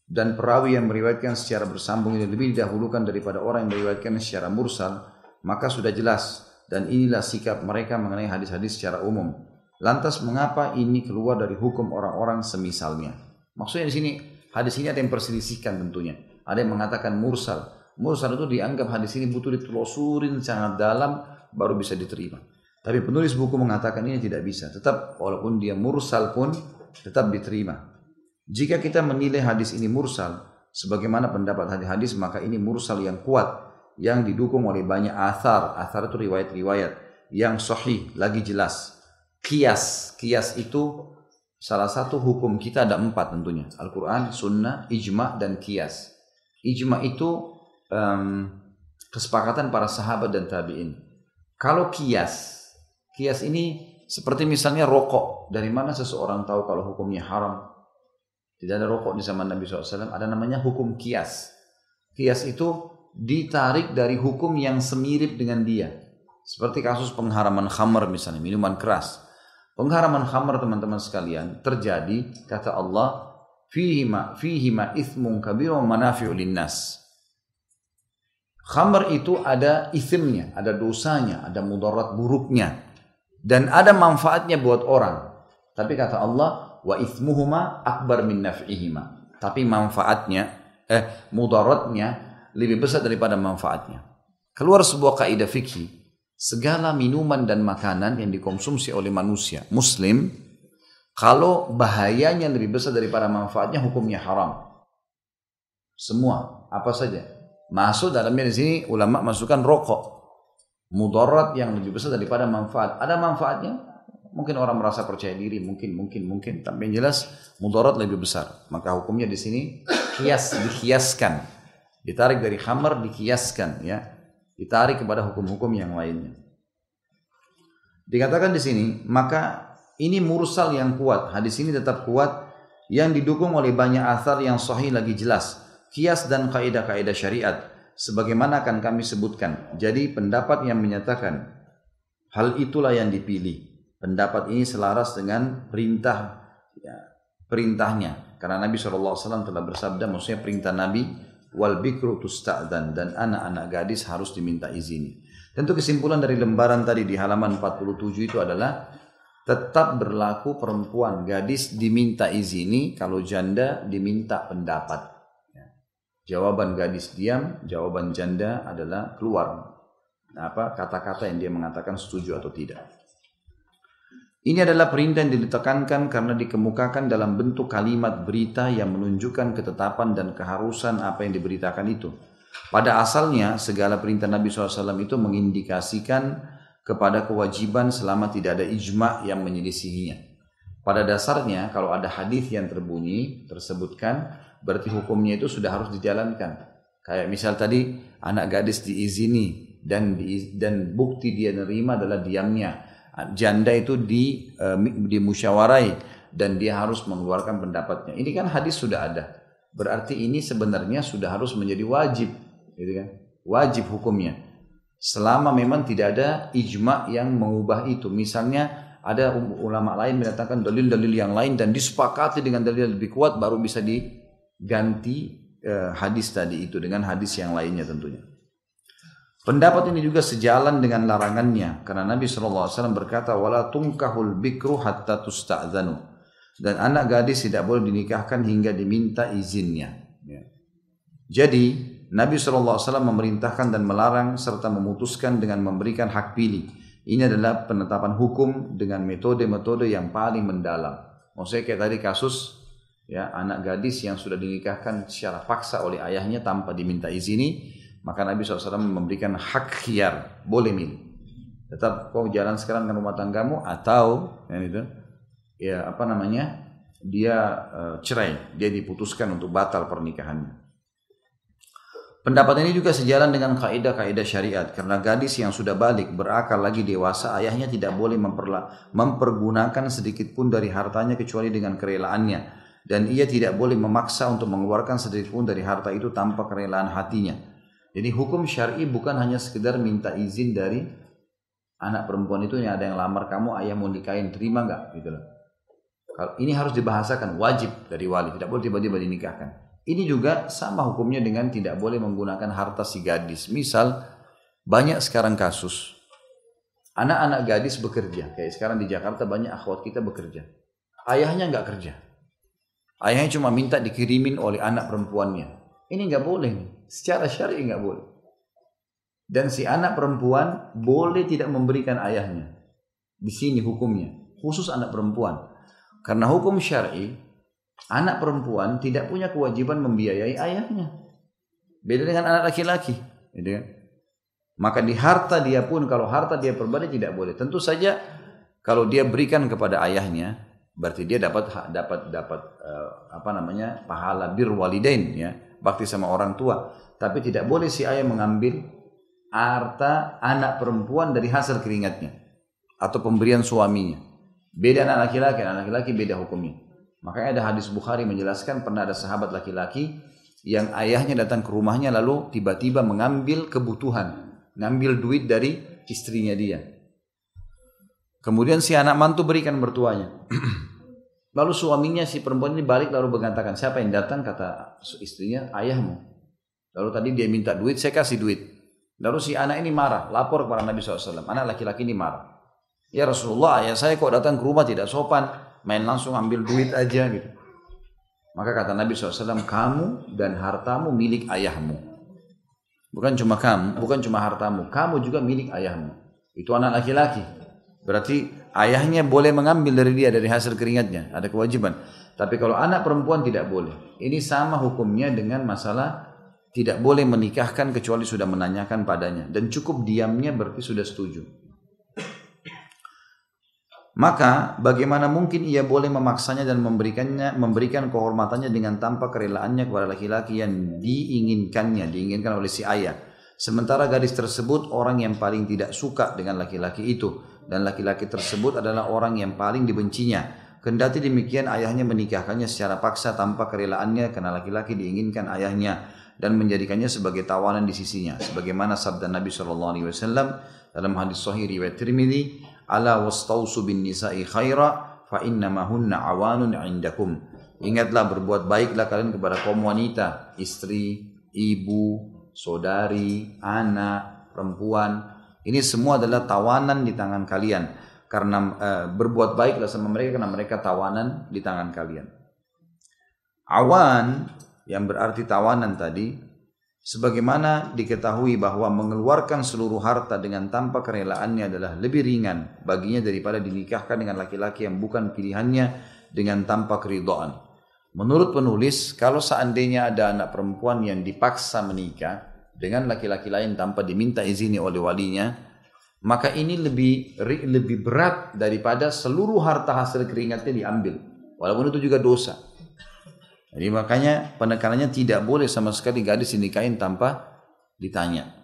dan perawi yang meriwayatkan secara bersambung ini lebih didahulukan daripada orang yang meriwayatkan secara mursal, maka sudah jelas dan inilah sikap mereka mengenai hadis-hadis secara umum. Lantas mengapa ini keluar dari hukum orang-orang semisalnya? Maksudnya di sini hadis ini ada yang perselisihkan tentunya. Ada yang mengatakan mursal. Mursal itu dianggap hadis ini butuh ditelusurin sangat dalam baru bisa diterima. Tapi penulis buku mengatakan ini tidak bisa. Tetap walaupun dia mursal pun tetap diterima. Jika kita menilai hadis ini mursal, sebagaimana pendapat hadis-hadis maka ini mursal yang kuat yang didukung oleh banyak athar. Athar itu riwayat-riwayat yang sahih lagi jelas. Kias, kias itu Salah satu hukum kita ada empat tentunya. Al-Quran, Sunnah, Ijma, dan Kias. Ijma itu um, kesepakatan para sahabat dan tabi'in. Kalau Kias, Kias ini Seperti misalnya rokok. Dari mana seseorang tahu kalau hukumnya haram? Tidak ada rokok di zaman Nabi SAW. Ada namanya hukum kias. Kias itu ditarik dari hukum yang semirip dengan dia. Seperti kasus pengharaman khamar misalnya, minuman keras. Pengharaman khamar teman-teman sekalian terjadi kata Allah fihima fihima ithmun kabir wa manafi'u linnas. Khamar itu ada ithmnya, ada dosanya, ada mudarat buruknya dan ada manfaatnya buat orang. Tapi kata Allah wa ithmuhuma akbar min naf'ihima. Tapi manfaatnya eh mudaratnya lebih besar daripada manfaatnya. Keluar sebuah kaidah fikih, segala minuman dan makanan yang dikonsumsi oleh manusia muslim kalau bahayanya lebih besar daripada manfaatnya hukumnya haram. Semua, apa saja. Masuk dalamnya di sini ulama masukkan rokok. Mudarat yang lebih besar daripada manfaat. Ada manfaatnya? Mungkin orang merasa percaya diri, mungkin, mungkin, mungkin. Tapi yang jelas mudarat lebih besar. Maka hukumnya di sini kias, dikiaskan Ditarik dari khamar dikiaskan ya. Ditarik kepada hukum-hukum yang lainnya. Dikatakan di sini, maka ini mursal yang kuat. Hadis ini tetap kuat yang didukung oleh banyak asar yang sahih lagi jelas. Kias dan kaidah-kaidah syariat sebagaimana akan kami sebutkan. Jadi pendapat yang menyatakan hal itulah yang dipilih. Pendapat ini selaras dengan perintah ya, perintahnya. Karena Nabi SAW telah bersabda, maksudnya perintah Nabi, wal bikru tusta'dan dan anak-anak gadis harus diminta izin. Tentu kesimpulan dari lembaran tadi di halaman 47 itu adalah tetap berlaku perempuan gadis diminta izini kalau janda diminta pendapat. Ya. Jawaban gadis diam, jawaban janda adalah keluar. Apa kata-kata yang dia mengatakan setuju atau tidak. Ini adalah perintah yang ditekankan karena dikemukakan dalam bentuk kalimat berita yang menunjukkan ketetapan dan keharusan apa yang diberitakan itu. Pada asalnya, segala perintah Nabi SAW itu mengindikasikan kepada kewajiban selama tidak ada ijma yang menyelisihinya. Pada dasarnya, kalau ada hadis yang terbunyi, tersebutkan, berarti hukumnya itu sudah harus dijalankan. Kayak misal tadi, anak gadis diizini dan di, dan bukti dia nerima adalah diamnya janda itu di uh, dimusyawarai dan dia harus mengeluarkan pendapatnya. Ini kan hadis sudah ada. Berarti ini sebenarnya sudah harus menjadi wajib, gitu kan? Wajib hukumnya. Selama memang tidak ada ijma yang mengubah itu. Misalnya ada ulama lain menyatakan dalil-dalil yang lain dan disepakati dengan dalil yang lebih kuat baru bisa diganti uh, hadis tadi itu dengan hadis yang lainnya tentunya. Pendapat ini juga sejalan dengan larangannya karena Nabi SAW berkata wala tungkahul bikru hatta tusta'zanu dan anak gadis tidak boleh dinikahkan hingga diminta izinnya. Ya. Jadi Nabi SAW memerintahkan dan melarang serta memutuskan dengan memberikan hak pilih. Ini adalah penetapan hukum dengan metode-metode yang paling mendalam. Maksudnya kayak tadi kasus ya anak gadis yang sudah dinikahkan secara paksa oleh ayahnya tanpa diminta izini maka Nabi SAW memberikan hak khiar, boleh milih. Tetap kau jalan sekarang dengan rumah tanggamu atau yang itu, ya apa namanya, dia uh, cerai, dia diputuskan untuk batal pernikahannya. Pendapat ini juga sejalan dengan kaidah-kaidah syariat. Karena gadis yang sudah balik berakal lagi dewasa ayahnya tidak boleh memperla, mempergunakan sedikit pun dari hartanya kecuali dengan kerelaannya. Dan ia tidak boleh memaksa untuk mengeluarkan sedikit pun dari harta itu tanpa kerelaan hatinya jadi hukum syar'i bukan hanya sekedar minta izin dari anak perempuan itu yang ada yang lamar kamu, ayah mau nikahin, terima nggak? Gitu loh. Ini harus dibahasakan wajib dari wali, tidak boleh tiba-tiba dinikahkan. Ini juga sama hukumnya dengan tidak boleh menggunakan harta si gadis. Misal banyak sekarang kasus anak-anak gadis bekerja, kayak sekarang di Jakarta banyak akhwat kita bekerja. Ayahnya nggak kerja. Ayahnya cuma minta dikirimin oleh anak perempuannya. Ini nggak boleh nih. Secara syar'i nggak boleh. Dan si anak perempuan boleh tidak memberikan ayahnya. Di sini hukumnya. Khusus anak perempuan. Karena hukum syar'i, anak perempuan tidak punya kewajiban membiayai ayahnya. Beda dengan anak laki-laki. Gitu kan? Maka di harta dia pun, kalau harta dia pribadi tidak boleh. Tentu saja kalau dia berikan kepada ayahnya, berarti dia dapat dapat dapat uh, apa namanya pahala bir walidain ya bakti sama orang tua. Tapi tidak boleh si ayah mengambil harta anak perempuan dari hasil keringatnya. atau pemberian suaminya. Beda anak laki-laki, anak laki-laki beda hukumnya. Makanya ada hadis Bukhari menjelaskan pernah ada sahabat laki-laki yang ayahnya datang ke rumahnya lalu tiba-tiba mengambil kebutuhan, ngambil duit dari istrinya dia. Kemudian si anak mantu berikan mertuanya. lalu suaminya si perempuan ini balik lalu mengatakan, siapa yang datang? Kata istrinya, ayahmu. Lalu tadi dia minta duit, saya kasih duit. Lalu si anak ini marah, lapor kepada Nabi SAW. Anak laki-laki ini marah. Ya Rasulullah, ayah saya kok datang ke rumah tidak sopan, main langsung ambil duit aja gitu. Maka kata Nabi SAW, kamu dan hartamu milik ayahmu. Bukan cuma kamu, bukan cuma hartamu, kamu juga milik ayahmu. Itu anak laki-laki. Berarti ayahnya boleh mengambil dari dia dari hasil keringatnya, ada kewajiban. Tapi kalau anak perempuan tidak boleh. Ini sama hukumnya dengan masalah tidak boleh menikahkan kecuali sudah menanyakan padanya dan cukup diamnya berarti sudah setuju. Maka bagaimana mungkin ia boleh memaksanya dan memberikannya memberikan kehormatannya dengan tanpa kerelaannya kepada laki-laki yang diinginkannya, diinginkan oleh si ayah. Sementara gadis tersebut orang yang paling tidak suka dengan laki-laki itu dan laki-laki tersebut adalah orang yang paling dibencinya. Kendati demikian ayahnya menikahkannya secara paksa tanpa kerelaannya karena laki-laki diinginkan ayahnya dan menjadikannya sebagai tawanan di sisinya. Sebagaimana sabda Nabi SAW dalam hadis Sahih riwayat Tirmidzi ala wastausu bin nisa'i khaira fa innama hunna awanun indakum. Ingatlah berbuat baiklah kalian kepada kaum wanita, istri, ibu, saudari, anak, perempuan. Ini semua adalah tawanan di tangan kalian. Karena e, berbuat baiklah sama mereka karena mereka tawanan di tangan kalian. Awan yang berarti tawanan tadi Sebagaimana diketahui bahwa mengeluarkan seluruh harta dengan tanpa kerelaannya adalah lebih ringan baginya daripada dinikahkan dengan laki-laki yang bukan pilihannya dengan tanpa keridhaan. Menurut penulis, kalau seandainya ada anak perempuan yang dipaksa menikah dengan laki-laki lain tanpa diminta izini oleh walinya, maka ini lebih lebih berat daripada seluruh harta hasil keringatnya diambil. Walaupun itu juga dosa. Jadi makanya penekanannya tidak boleh sama sekali gadis dinikahin tanpa ditanya.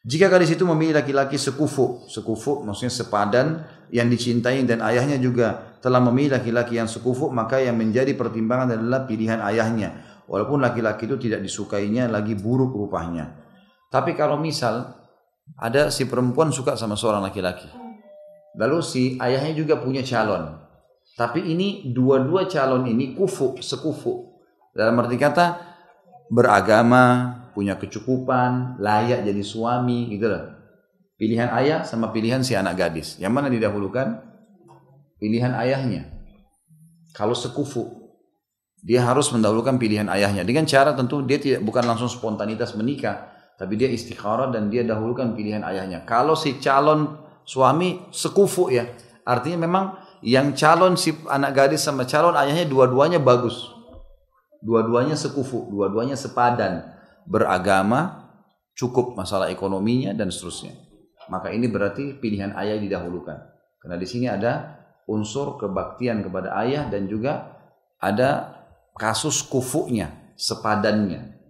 Jika gadis itu memilih laki-laki sekufu, sekufu maksudnya sepadan yang dicintai dan ayahnya juga telah memilih laki-laki yang sekufu, maka yang menjadi pertimbangan adalah pilihan ayahnya. Walaupun laki-laki itu tidak disukainya lagi buruk rupanya. Tapi kalau misal ada si perempuan suka sama seorang laki-laki. Lalu si ayahnya juga punya calon. Tapi ini dua-dua calon ini kufu, sekufu. Dalam arti kata beragama, punya kecukupan, layak jadi suami gitu loh. Pilihan ayah sama pilihan si anak gadis. Yang mana didahulukan? Pilihan ayahnya. Kalau sekufu, dia harus mendahulukan pilihan ayahnya. Dengan cara tentu dia tidak bukan langsung spontanitas menikah, tapi dia istikharah dan dia dahulukan pilihan ayahnya. Kalau si calon suami sekufu ya, artinya memang yang calon si anak gadis sama calon ayahnya dua-duanya bagus. Dua-duanya sekufu, dua-duanya sepadan, beragama, cukup masalah ekonominya dan seterusnya. Maka ini berarti pilihan ayah didahulukan. Karena di sini ada unsur kebaktian kepada ayah dan juga ada kasus kufunya, sepadannya.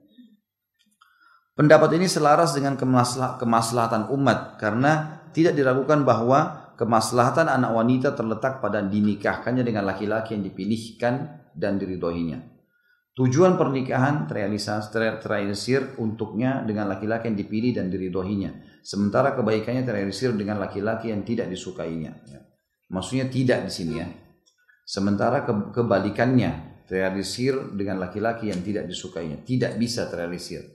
Pendapat ini selaras dengan kemaslahatan umat karena tidak diragukan bahwa Kemaslahatan anak wanita terletak pada dinikahkannya dengan laki-laki yang dipilihkan dan diridhoinya. Tujuan pernikahan terrealisir untuknya dengan laki-laki yang dipilih dan diridhoinya. Sementara kebaikannya terrealisir dengan laki-laki yang tidak disukainya. Ya. Maksudnya tidak di sini ya. Sementara ke kebalikannya terrealisir dengan laki-laki yang tidak disukainya. Tidak bisa terrealisir.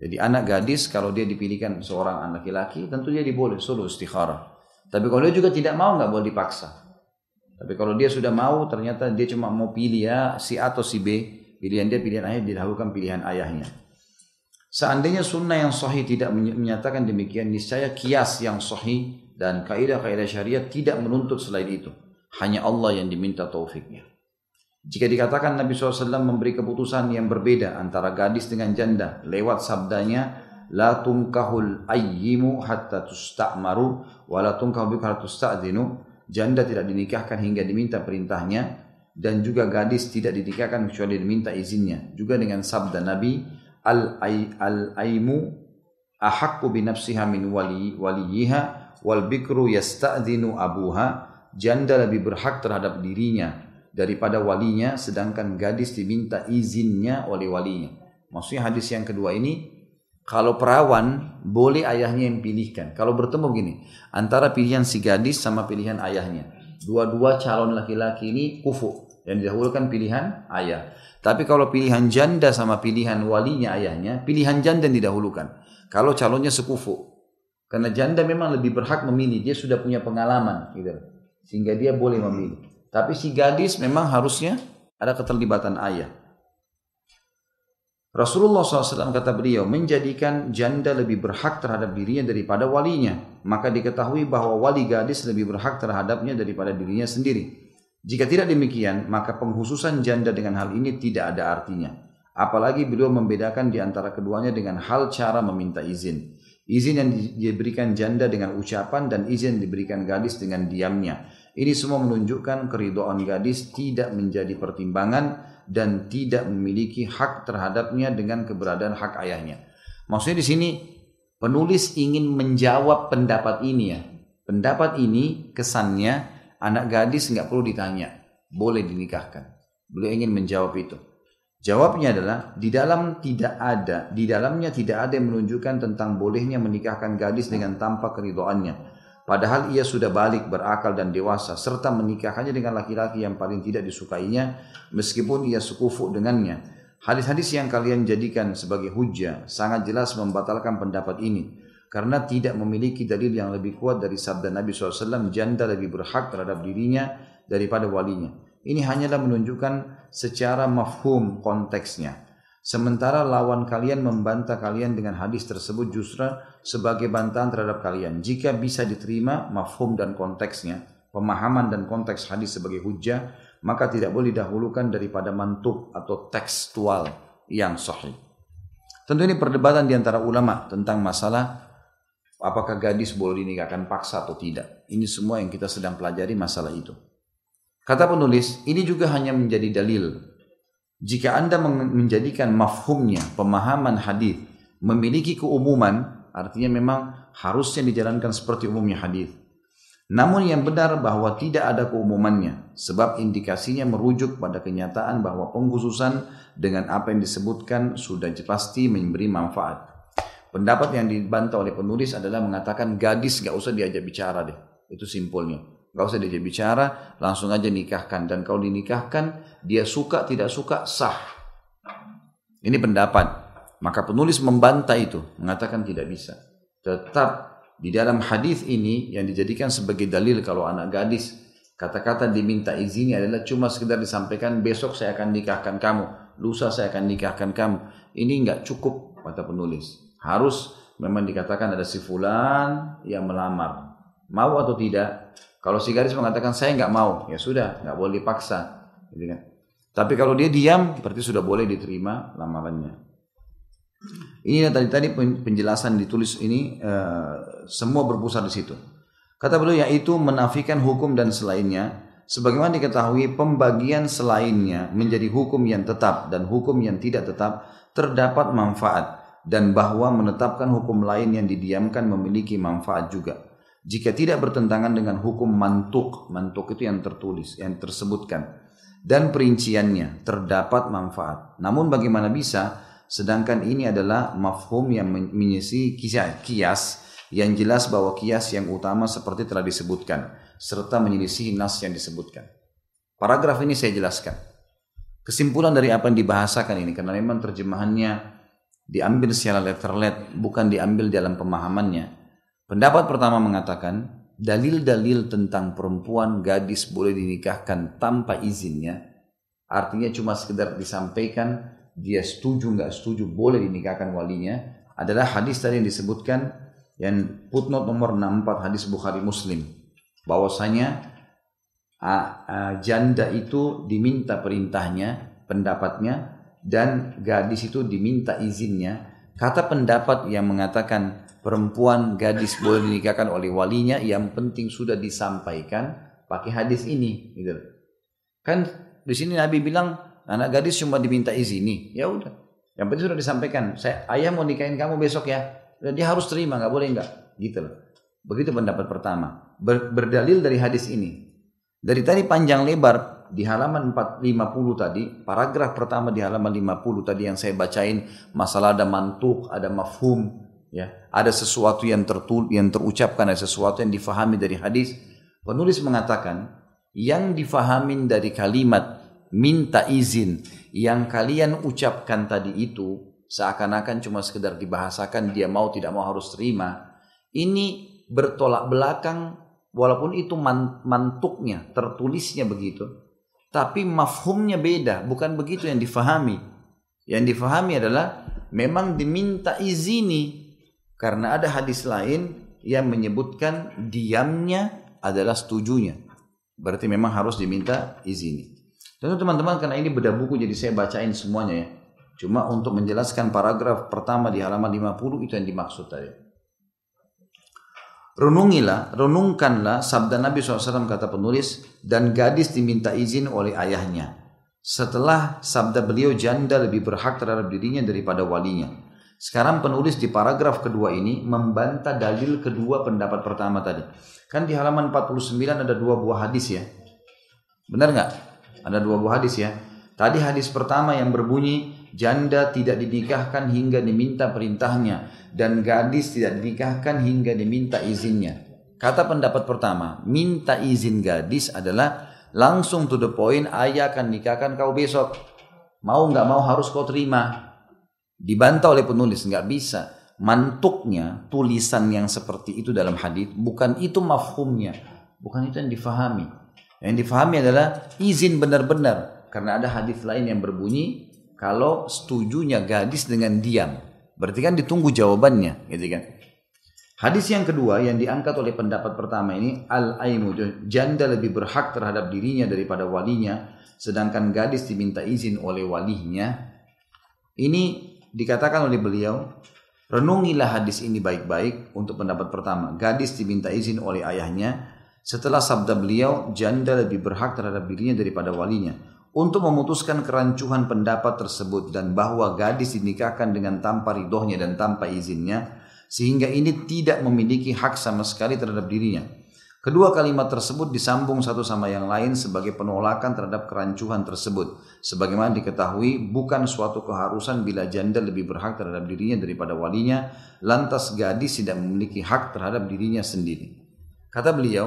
Jadi anak gadis kalau dia dipilihkan seorang anak laki-laki tentu dia diboleh solo istikharah. Tapi kalau dia juga tidak mau nggak boleh dipaksa. Tapi kalau dia sudah mau ternyata dia cuma mau pilih ya si A atau si B, pilihan dia pilihan ayah didahulukan pilihan ayahnya. Seandainya sunnah yang sahih tidak menyatakan demikian, niscaya kias yang sahih dan kaidah-kaidah syariat tidak menuntut selain itu. Hanya Allah yang diminta taufiknya. Jika dikatakan Nabi SAW memberi keputusan yang berbeda antara gadis dengan janda lewat sabdanya, la tunkahul ayyimu hatta tusta'maru wa la tunkahu bika hatta tusta'dinu janda tidak dinikahkan hingga diminta perintahnya dan juga gadis tidak dinikahkan kecuali diminta izinnya. Juga dengan sabda Nabi al aimu ahaqqu bi nafsiha min wali waliyiha wal bikru yasta'dinu abuha janda lebih berhak terhadap dirinya daripada walinya sedangkan gadis diminta izinnya oleh walinya. Maksudnya hadis yang kedua ini kalau perawan boleh ayahnya yang pilihkan. Kalau bertemu gini, antara pilihan si gadis sama pilihan ayahnya. Dua-dua calon laki-laki ini kufu. Yang didahulukan pilihan ayah. Tapi kalau pilihan janda sama pilihan walinya ayahnya, pilihan janda yang didahulukan. Kalau calonnya sekufu. Karena janda memang lebih berhak memilih, dia sudah punya pengalaman gitu. Sehingga dia boleh memilih. Tapi si gadis memang harusnya ada keterlibatan ayah. Rasulullah SAW kata beliau menjadikan janda lebih berhak terhadap dirinya daripada walinya. Maka diketahui bahwa wali gadis lebih berhak terhadapnya daripada dirinya sendiri. Jika tidak demikian, maka penghususan janda dengan hal ini tidak ada artinya. Apalagi beliau membedakan di antara keduanya dengan hal cara meminta izin. Izin yang diberikan janda dengan ucapan dan izin yang diberikan gadis dengan diamnya. Ini semua menunjukkan keridoan gadis tidak menjadi pertimbangan dan tidak memiliki hak terhadapnya dengan keberadaan hak ayahnya. Maksudnya di sini penulis ingin menjawab pendapat ini ya. Pendapat ini kesannya anak gadis nggak perlu ditanya, boleh dinikahkan. Beliau ingin menjawab itu. Jawabnya adalah di dalam tidak ada, di dalamnya tidak ada yang menunjukkan tentang bolehnya menikahkan gadis dengan tanpa keridoannya Padahal ia sudah balik, berakal dan dewasa, serta menikahkannya dengan laki-laki yang paling tidak disukainya, meskipun ia sekufu dengannya. Hadis-hadis yang kalian jadikan sebagai hujah sangat jelas membatalkan pendapat ini. Karena tidak memiliki dalil yang lebih kuat dari sabda Nabi SAW, janda lebih berhak terhadap dirinya daripada walinya. Ini hanyalah menunjukkan secara mafhum konteksnya. Sementara lawan kalian membantah kalian dengan hadis tersebut justru sebagai bantahan terhadap kalian. Jika bisa diterima mafhum dan konteksnya, pemahaman dan konteks hadis sebagai hujah, maka tidak boleh dahulukan daripada mantuk atau tekstual yang sahih. Tentu ini perdebatan di antara ulama tentang masalah apakah gadis boleh dinikahkan paksa atau tidak. Ini semua yang kita sedang pelajari masalah itu. Kata penulis, ini juga hanya menjadi dalil jika Anda menjadikan mafhumnya, pemahaman hadis memiliki keumuman, artinya memang harusnya dijalankan seperti umumnya hadis. Namun yang benar bahwa tidak ada keumumannya, sebab indikasinya merujuk pada kenyataan bahwa pengkhususan dengan apa yang disebutkan sudah pasti memberi manfaat. Pendapat yang dibantah oleh penulis adalah mengatakan gadis gak usah diajak bicara deh. Itu simpulnya. Gak usah dia bicara, langsung aja nikahkan. Dan kalau dinikahkan, dia suka tidak suka sah. Ini pendapat. Maka penulis membantah itu, mengatakan tidak bisa. Tetap di dalam hadis ini yang dijadikan sebagai dalil kalau anak gadis kata-kata diminta izinnya adalah cuma sekedar disampaikan besok saya akan nikahkan kamu, lusa saya akan nikahkan kamu. Ini nggak cukup kata penulis. Harus memang dikatakan ada si fulan yang melamar. Mau atau tidak? Kalau si gadis mengatakan saya nggak mau, ya sudah, nggak boleh dipaksa, gitu kan. Tapi kalau dia diam, berarti sudah boleh diterima lamarannya. Ini tadi tadi penjelasan ditulis ini uh, semua berpusat di situ. Kata beliau yaitu menafikan hukum dan selainnya, sebagaimana diketahui pembagian selainnya menjadi hukum yang tetap dan hukum yang tidak tetap terdapat manfaat dan bahwa menetapkan hukum lain yang didiamkan memiliki manfaat juga jika tidak bertentangan dengan hukum mantuk, mantuk itu yang tertulis, yang tersebutkan, dan perinciannya terdapat manfaat. Namun bagaimana bisa, sedangkan ini adalah mafhum yang menyisi kias, yang jelas bahwa kias yang utama seperti telah disebutkan, serta menyelisih nas yang disebutkan. Paragraf ini saya jelaskan. Kesimpulan dari apa yang dibahasakan ini, karena memang terjemahannya diambil secara letterlet, bukan diambil dalam pemahamannya Pendapat pertama mengatakan dalil-dalil tentang perempuan gadis boleh dinikahkan tanpa izinnya. Artinya cuma sekedar disampaikan dia setuju nggak setuju boleh dinikahkan walinya. Adalah hadis tadi yang disebutkan yang footnote nomor 64 hadis Bukhari Muslim. Bahwasanya janda itu diminta perintahnya pendapatnya dan gadis itu diminta izinnya. Kata pendapat yang mengatakan perempuan gadis boleh dinikahkan oleh walinya yang penting sudah disampaikan pakai hadis ini gitu. Kan di sini Nabi bilang anak gadis cuma diminta izini ya udah. Yang penting sudah disampaikan saya ayah mau nikahin kamu besok ya. Dan dia harus terima nggak boleh nggak gitu loh. Begitu pendapat pertama. Ber, berdalil dari hadis ini. Dari tadi panjang lebar di halaman 450 tadi, paragraf pertama di halaman 50 tadi yang saya bacain masalah ada mantuk, ada mafhum, ya, ada sesuatu yang tertul yang terucapkan, ada sesuatu yang difahami dari hadis. Penulis mengatakan yang difahami dari kalimat minta izin yang kalian ucapkan tadi itu seakan-akan cuma sekedar dibahasakan dia mau tidak mau harus terima. Ini bertolak belakang walaupun itu mantuknya, tertulisnya begitu. Tapi mafhumnya beda, bukan begitu yang difahami. Yang difahami adalah memang diminta izini karena ada hadis lain yang menyebutkan diamnya adalah setujunya. Berarti memang harus diminta izini. Tentu teman-teman karena ini beda buku jadi saya bacain semuanya ya. Cuma untuk menjelaskan paragraf pertama di halaman 50 itu yang dimaksud tadi. Renungilah, renungkanlah sabda Nabi SAW kata penulis dan gadis diminta izin oleh ayahnya. Setelah sabda beliau janda lebih berhak terhadap dirinya daripada walinya. Sekarang penulis di paragraf kedua ini membantah dalil kedua pendapat pertama tadi. Kan di halaman 49 ada dua buah hadis ya. Benar nggak? Ada dua buah hadis ya. Tadi hadis pertama yang berbunyi janda tidak dinikahkan hingga diminta perintahnya dan gadis tidak dinikahkan hingga diminta izinnya. Kata pendapat pertama, minta izin gadis adalah langsung to the point, ayah akan nikahkan kau besok. Mau nggak mau harus kau terima. Dibantah oleh penulis, nggak bisa. Mantuknya tulisan yang seperti itu dalam hadis bukan itu mafhumnya, bukan itu yang difahami. Yang difahami adalah izin benar-benar karena ada hadis lain yang berbunyi kalau setujunya gadis dengan diam Berarti kan ditunggu jawabannya, gitu kan? Hadis yang kedua yang diangkat oleh pendapat pertama ini al-ainu janda lebih berhak terhadap dirinya daripada walinya sedangkan gadis diminta izin oleh walinya. Ini dikatakan oleh beliau renungilah hadis ini baik-baik untuk pendapat pertama. Gadis diminta izin oleh ayahnya. Setelah sabda beliau janda lebih berhak terhadap dirinya daripada walinya. Untuk memutuskan kerancuhan pendapat tersebut dan bahwa gadis dinikahkan dengan tanpa ridhonya dan tanpa izinnya sehingga ini tidak memiliki hak sama sekali terhadap dirinya. Kedua kalimat tersebut disambung satu sama yang lain sebagai penolakan terhadap kerancuhan tersebut. Sebagaimana diketahui bukan suatu keharusan bila janda lebih berhak terhadap dirinya daripada walinya, lantas gadis tidak memiliki hak terhadap dirinya sendiri. Kata beliau,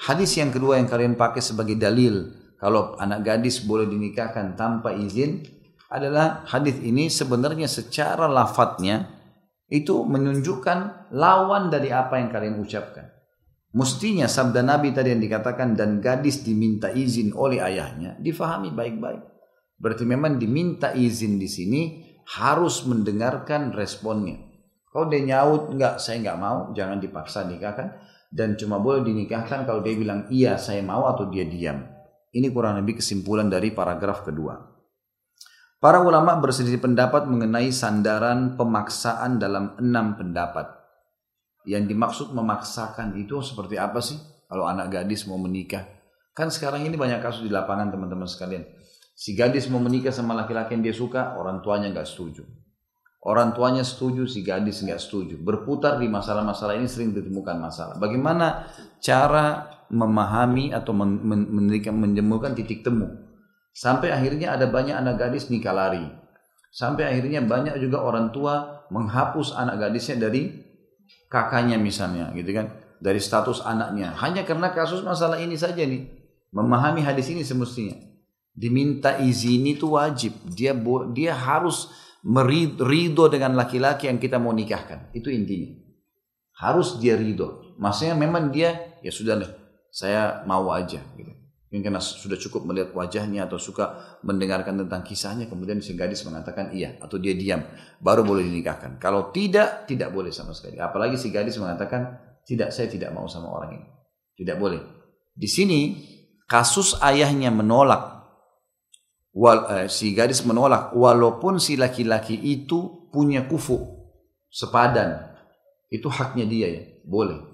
hadis yang kedua yang kalian pakai sebagai dalil kalau anak gadis boleh dinikahkan tanpa izin adalah hadis ini sebenarnya secara lafadznya itu menunjukkan lawan dari apa yang kalian ucapkan. Mestinya sabda Nabi tadi yang dikatakan dan gadis diminta izin oleh ayahnya difahami baik-baik. Berarti memang diminta izin di sini harus mendengarkan responnya. Kalau dia nyaut enggak saya enggak mau jangan dipaksa nikahkan dan cuma boleh dinikahkan kalau dia bilang iya saya mau atau dia diam. Ini kurang lebih kesimpulan dari paragraf kedua. Para ulama berselisih pendapat mengenai sandaran pemaksaan dalam enam pendapat. Yang dimaksud memaksakan itu seperti apa sih? Kalau anak gadis mau menikah. Kan sekarang ini banyak kasus di lapangan teman-teman sekalian. Si gadis mau menikah sama laki-laki yang dia suka, orang tuanya nggak setuju. Orang tuanya setuju, si gadis nggak setuju. Berputar di masalah-masalah ini sering ditemukan masalah. Bagaimana cara memahami atau menjemurkan menjemurkan titik temu. Sampai akhirnya ada banyak anak gadis nikah lari. Sampai akhirnya banyak juga orang tua menghapus anak gadisnya dari kakaknya misalnya gitu kan. Dari status anaknya. Hanya karena kasus masalah ini saja nih. Memahami hadis ini semestinya. Diminta izin itu wajib. Dia dia harus merido dengan laki-laki yang kita mau nikahkan. Itu intinya. Harus dia ridho. Maksudnya memang dia ya sudah lah saya mau aja gitu. Mungkin karena sudah cukup melihat wajahnya atau suka mendengarkan tentang kisahnya kemudian si gadis mengatakan iya atau dia diam baru boleh dinikahkan. Kalau tidak tidak boleh sama sekali. Apalagi si gadis mengatakan tidak saya tidak mau sama orang ini. Tidak boleh. Di sini kasus ayahnya menolak wal, eh, si gadis menolak walaupun si laki-laki itu punya kufu sepadan itu haknya dia ya boleh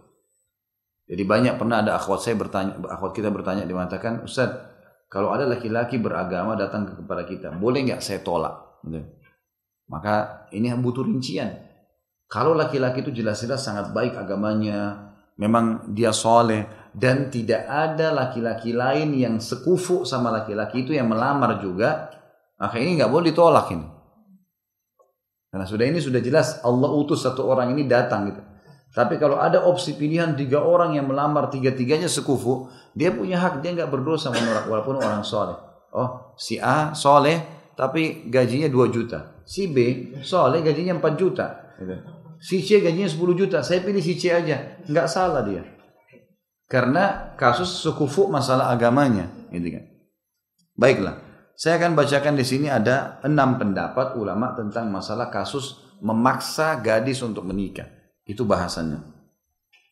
jadi banyak pernah ada akhwat saya bertanya, akhwat kita bertanya, dia mengatakan, Ustaz, kalau ada laki-laki beragama datang kepada kita, boleh nggak saya tolak? Gitu. Maka ini butuh rincian. Kalau laki-laki itu jelas-jelas sangat baik agamanya, memang dia soleh dan tidak ada laki-laki lain yang sekufu sama laki-laki itu yang melamar juga, maka ini nggak boleh ditolak ini. Karena sudah ini sudah jelas Allah utus satu orang ini datang gitu. Tapi kalau ada opsi pilihan tiga orang yang melamar tiga-tiganya sekufu, dia punya hak dia nggak berdosa menolak walaupun orang soleh. Oh si A soleh tapi gajinya 2 juta. Si B soleh gajinya 4 juta. Gitu. Si C gajinya 10 juta. Saya pilih si C aja. Nggak salah dia. Karena kasus sekufu masalah agamanya. Gitu kan. Baiklah. Saya akan bacakan di sini ada enam pendapat ulama tentang masalah kasus memaksa gadis untuk menikah. Itu bahasannya.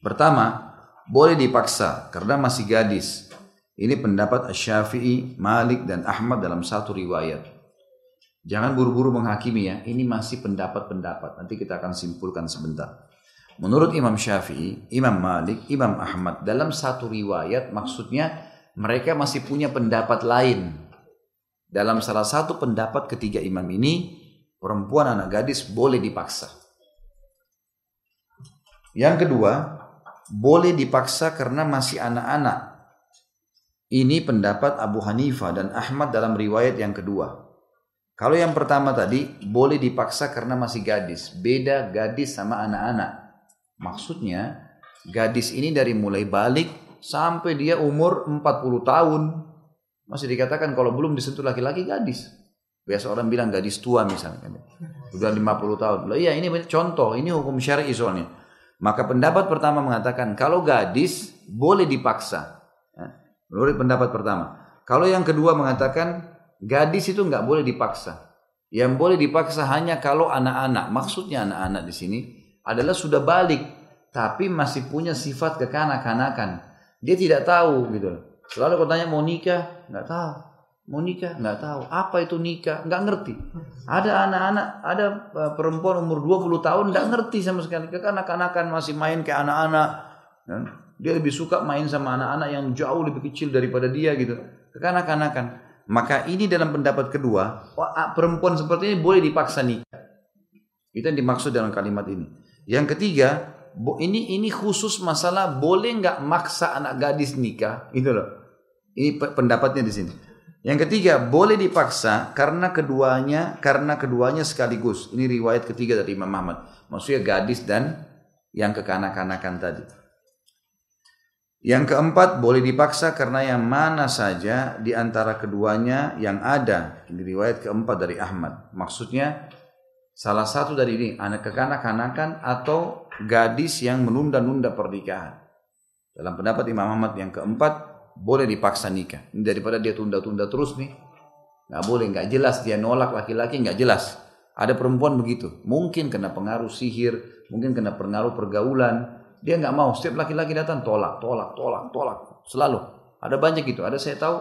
Pertama, boleh dipaksa karena masih gadis. Ini pendapat Syafi'i, Malik, dan Ahmad dalam satu riwayat. Jangan buru-buru menghakimi ya. Ini masih pendapat-pendapat. Nanti kita akan simpulkan sebentar. Menurut Imam Syafi'i, Imam Malik, Imam Ahmad dalam satu riwayat maksudnya mereka masih punya pendapat lain. Dalam salah satu pendapat ketiga imam ini, perempuan anak gadis boleh dipaksa. Yang kedua, boleh dipaksa karena masih anak-anak. Ini pendapat Abu Hanifah dan Ahmad dalam riwayat yang kedua. Kalau yang pertama tadi boleh dipaksa karena masih gadis. Beda gadis sama anak-anak. Maksudnya gadis ini dari mulai balik sampai dia umur 40 tahun. Masih dikatakan kalau belum disentuh laki-laki gadis. Biasa orang bilang gadis tua misalnya. Sudah 50 tahun. Loh, iya ini contoh, ini hukum syar'i soalnya. Maka pendapat pertama mengatakan kalau gadis boleh dipaksa. Ya, menurut pendapat pertama. Kalau yang kedua mengatakan Gadis itu nggak boleh dipaksa. Yang boleh dipaksa hanya kalau anak-anak. Maksudnya anak-anak di sini adalah sudah balik, tapi masih punya sifat kekanak-kanakan. Dia tidak tahu gitu. Selalu kau tanya mau nikah, nggak tahu. Mau nikah, nggak tahu. Apa itu nikah? Nggak ngerti. Ada anak-anak, ada e, perempuan umur 20 tahun nggak ngerti sama sekali. Kekanak-kanakan masih main kayak anak-anak. Dia lebih suka main sama anak-anak yang jauh lebih kecil daripada dia gitu. Kekanak-kanakan. Maka ini dalam pendapat kedua, perempuan seperti ini boleh dipaksa nikah. Itu yang dimaksud dalam kalimat ini. Yang ketiga, ini ini khusus masalah boleh nggak maksa anak gadis nikah, itu loh. Ini pendapatnya di sini. Yang ketiga, boleh dipaksa karena keduanya karena keduanya sekaligus. Ini riwayat ketiga dari Imam Ahmad. Maksudnya gadis dan yang kekanak-kanakan tadi. Yang keempat boleh dipaksa karena yang mana saja di antara keduanya yang ada. Ini riwayat keempat dari Ahmad. Maksudnya salah satu dari ini anak kekanak-kanakan atau gadis yang menunda-nunda pernikahan. Dalam pendapat Imam Ahmad yang keempat boleh dipaksa nikah. Daripada dia tunda-tunda terus nih. Nggak boleh, nggak jelas dia nolak laki-laki nggak jelas. Ada perempuan begitu. Mungkin kena pengaruh sihir, mungkin kena pengaruh pergaulan, dia nggak mau. Setiap laki-laki datang tolak, tolak, tolak, tolak. Selalu. Ada banyak itu. Ada saya tahu.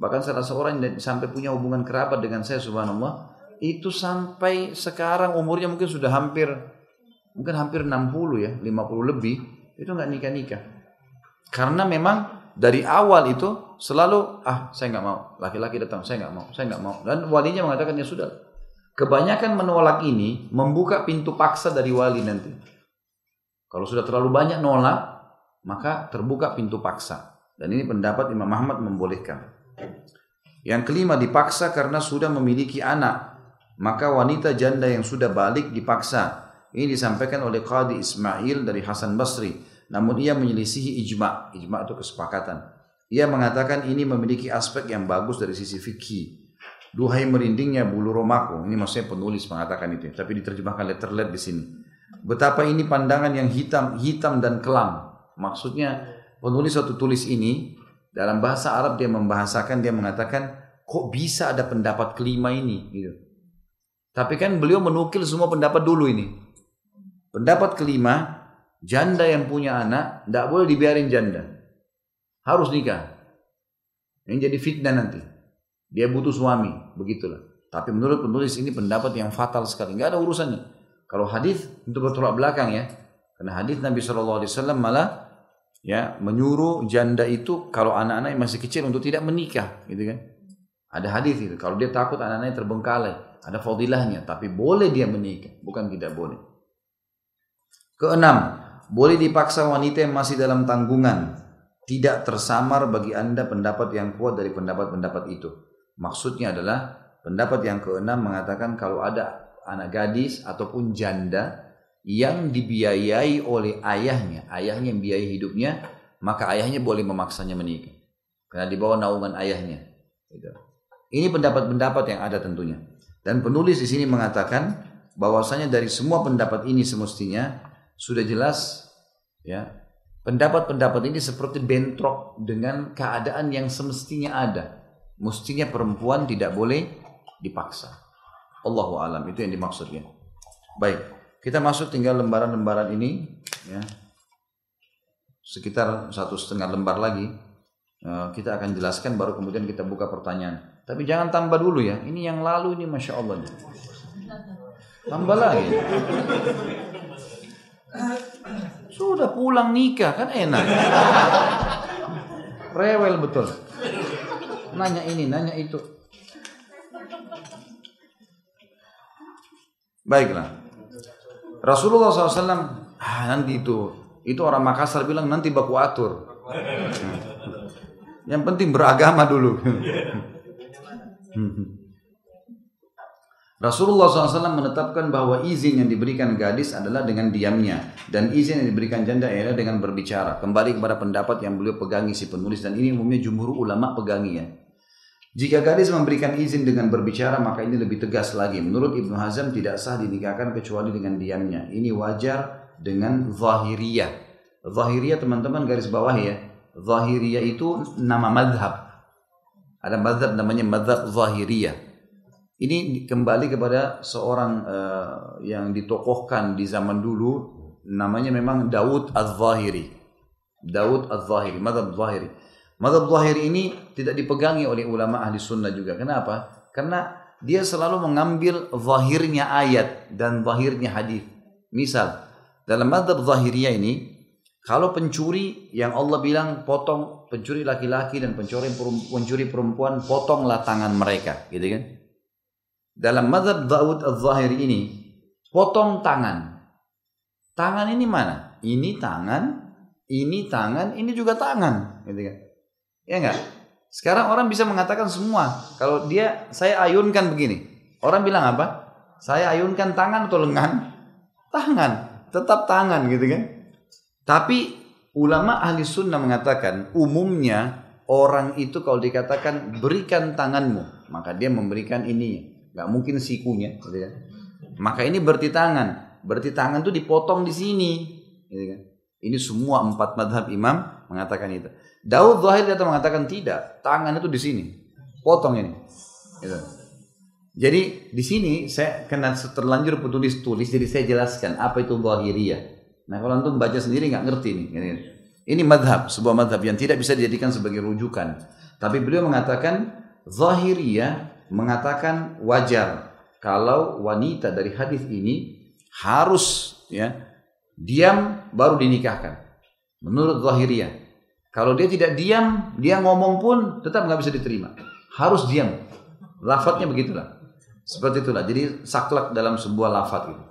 Bahkan salah seorang sampai punya hubungan kerabat dengan saya subhanallah. Itu sampai sekarang umurnya mungkin sudah hampir mungkin hampir 60 ya, 50 lebih. Itu nggak nikah-nikah. Karena memang dari awal itu selalu ah saya nggak mau laki-laki datang saya nggak mau saya nggak mau dan walinya mengatakan ya sudah kebanyakan menolak ini membuka pintu paksa dari wali nanti kalau sudah terlalu banyak nolak, maka terbuka pintu paksa. Dan ini pendapat Imam Ahmad membolehkan. Yang kelima dipaksa karena sudah memiliki anak. Maka wanita janda yang sudah balik dipaksa. Ini disampaikan oleh Qadi Ismail dari Hasan Basri. Namun ia menyelisihi ijma. Ijma itu kesepakatan. Ia mengatakan ini memiliki aspek yang bagus dari sisi fikih. Duhai merindingnya bulu romaku. Ini maksudnya penulis mengatakan itu. Tapi diterjemahkan letterlet di sini. Betapa ini pandangan yang hitam, hitam dan kelam. Maksudnya penulis satu tulis ini dalam bahasa Arab dia membahasakan dia mengatakan kok bisa ada pendapat kelima ini gitu. Tapi kan beliau menukil semua pendapat dulu ini. Pendapat kelima, janda yang punya anak tidak boleh dibiarin janda. Harus nikah. Ini jadi fitnah nanti. Dia butuh suami, begitulah. Tapi menurut penulis ini pendapat yang fatal sekali. Nggak ada urusannya. Kalau hadis itu bertolak belakang ya. Karena hadis Nabi Shallallahu Alaihi Wasallam malah ya menyuruh janda itu kalau anak-anak masih kecil untuk tidak menikah, gitu kan? Ada hadis itu. Kalau dia takut anak-anaknya terbengkalai, ada fadilahnya. Tapi boleh dia menikah, bukan tidak boleh. Keenam, boleh dipaksa wanita yang masih dalam tanggungan. Tidak tersamar bagi anda pendapat yang kuat dari pendapat-pendapat itu. Maksudnya adalah pendapat yang keenam mengatakan kalau ada anak gadis ataupun janda yang dibiayai oleh ayahnya, ayahnya yang biayai hidupnya, maka ayahnya boleh memaksanya menikah. Karena di bawah naungan ayahnya. Gitu. Ini pendapat-pendapat yang ada tentunya. Dan penulis di sini mengatakan bahwasanya dari semua pendapat ini semestinya sudah jelas ya pendapat-pendapat ini seperti bentrok dengan keadaan yang semestinya ada. Mestinya perempuan tidak boleh dipaksa. Allahu alam itu yang dimaksudnya. Baik, kita masuk tinggal lembaran-lembaran ini ya. Sekitar satu setengah lembar lagi Eh, kita akan jelaskan baru kemudian kita buka pertanyaan. Tapi jangan tambah dulu ya. Ini yang lalu ini masya Allah. Tambah lagi. Sudah pulang nikah kan enak. Rewel betul. Nanya ini, nanya itu. Baiklah. Rasulullah SAW, ah, nanti itu, itu orang Makassar bilang nanti baku atur. Yang penting beragama dulu. Rasulullah SAW menetapkan bahwa izin yang diberikan gadis adalah dengan diamnya dan izin yang diberikan janda adalah dengan berbicara. Kembali kepada pendapat yang beliau pegangi si penulis dan ini umumnya jumhur ulama pegangi ya. Jika gadis memberikan izin dengan berbicara maka ini lebih tegas lagi. Menurut Ibnu Hazm tidak sah dinikahkan kecuali dengan diamnya. Ini wajar dengan zahiriyah. Zahiriyah teman-teman garis bawah ya Zahiriyah itu nama madhab. Ada madhab namanya madhab Zahiriyah. Ini kembali kepada seorang uh, yang ditokohkan di zaman dulu. Namanya memang Daud Az-Zahiri. Daud Az-Zahiri, madhab Zahiri. Madhab Zahiri ini tidak dipegangi oleh ulama ahli sunnah juga. Kenapa? Karena dia selalu mengambil zahirnya ayat dan zahirnya hadis. Misal, dalam madhab Zahiriyah ini kalau pencuri yang Allah bilang potong pencuri laki-laki dan pencuri pencuri perempuan potonglah tangan mereka, gitu kan? Dalam madhab Daud al-Zahiri ini potong tangan. Tangan ini mana? Ini tangan, ini tangan, ini juga tangan, gitu kan? Ya enggak? Sekarang orang bisa mengatakan semua. Kalau dia saya ayunkan begini. Orang bilang apa? Saya ayunkan tangan atau lengan? Tangan. Tetap tangan gitu kan? Tapi ulama ahli sunnah mengatakan umumnya orang itu kalau dikatakan berikan tanganmu, maka dia memberikan ini. Gak mungkin sikunya. Gitu kan? Maka ini berarti tangan. Berarti tangan itu dipotong di sini. Gitu kan? Ini semua empat madhab imam mengatakan itu. Daud Zahir datang mengatakan tidak. Tangan itu di sini. Potong ini. Gitu. Jadi di sini saya kena terlanjur penulis tulis, jadi saya jelaskan apa itu zahiriyah. Nah kalau antum baca sendiri nggak ngerti nih. Ini madhab, sebuah madhab yang tidak bisa dijadikan sebagai rujukan. Tapi beliau mengatakan, Zahiriyah mengatakan wajar kalau wanita dari hadis ini harus ya diam baru dinikahkan. Menurut Zahiriyah. Kalau dia tidak diam, dia ngomong pun tetap nggak bisa diterima. Harus diam. Lafadznya begitulah. Seperti itulah. Jadi saklek dalam sebuah lafadz itu.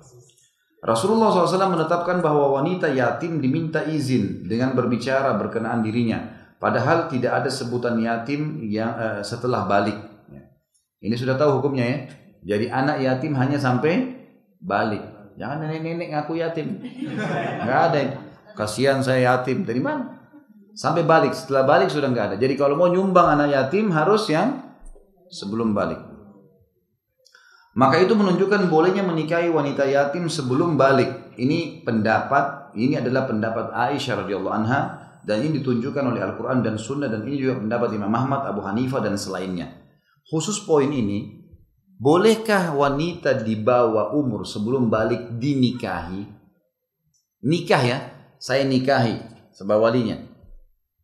Rasulullah SAW menetapkan bahwa wanita yatim diminta izin dengan berbicara berkenaan dirinya. Padahal tidak ada sebutan yatim yang uh, setelah balik. Ini sudah tahu hukumnya ya. Jadi anak yatim hanya sampai balik. Jangan nenek-nenek ngaku yatim. Gak ada. Kasihan saya yatim. Dari mana? Sampai balik. Setelah balik sudah nggak ada. Jadi kalau mau nyumbang anak yatim harus yang sebelum balik. Maka itu menunjukkan bolehnya menikahi wanita yatim sebelum balik. Ini pendapat, ini adalah pendapat Aisyah radhiyallahu anha dan ini ditunjukkan oleh Al-Quran dan Sunnah dan ini juga pendapat Imam Ahmad, Abu Hanifah dan selainnya. Khusus poin ini, bolehkah wanita di bawah umur sebelum balik dinikahi? Nikah ya, saya nikahi sebagai walinya.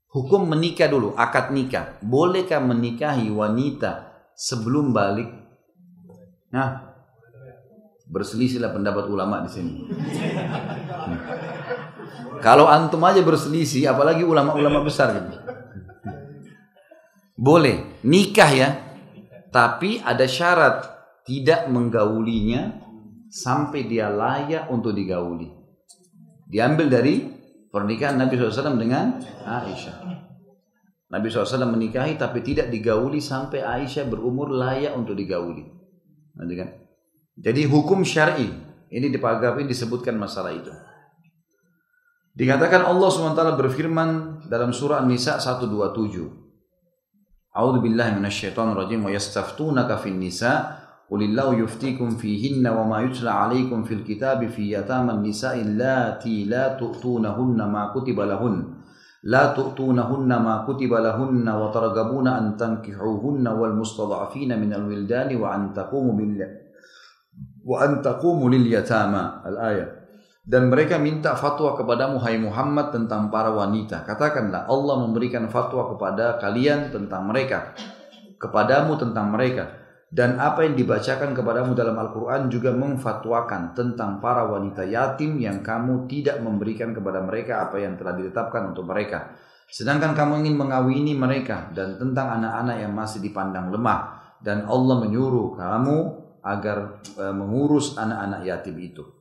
Hukum menikah dulu, akad nikah. Bolehkah menikahi wanita sebelum balik? Nah, berselisihlah pendapat ulama di sini. Kalau antum aja berselisih, apalagi ulama-ulama besar gitu. Boleh nikah ya, tapi ada syarat tidak menggaulinya sampai dia layak untuk digauli. Diambil dari pernikahan Nabi SAW dengan Aisyah. Nabi SAW menikahi tapi tidak digauli sampai Aisyah berumur layak untuk digauli. Kan? Jadi hukum syar'i ini di ini disebutkan masalah itu. Dikatakan Allah SWT berfirman dalam surah An-Nisa 127. أعوذ بالله من الشيطان الرجيم ويستفتونك في النساء قل الله يفتيكم فيهن وما يتلى عليكم في الكتاب في يتامى النساء اللاتي لا تؤتونهن ما كتب لهن لا تؤتونهن ما كتب لهن وترغبون أن تنكحوهن والمستضعفين من الولدان وأن تقوموا وأن تقوموا لليتامى. الآية. Dan mereka minta fatwa kepadamu hai Muhammad tentang para wanita. Katakanlah Allah memberikan fatwa kepada kalian tentang mereka. Kepadamu tentang mereka. Dan apa yang dibacakan kepadamu dalam Al-Quran juga memfatwakan tentang para wanita yatim yang kamu tidak memberikan kepada mereka apa yang telah ditetapkan untuk mereka. Sedangkan kamu ingin mengawini mereka dan tentang anak-anak yang masih dipandang lemah. Dan Allah menyuruh kamu agar e, mengurus anak-anak yatim itu.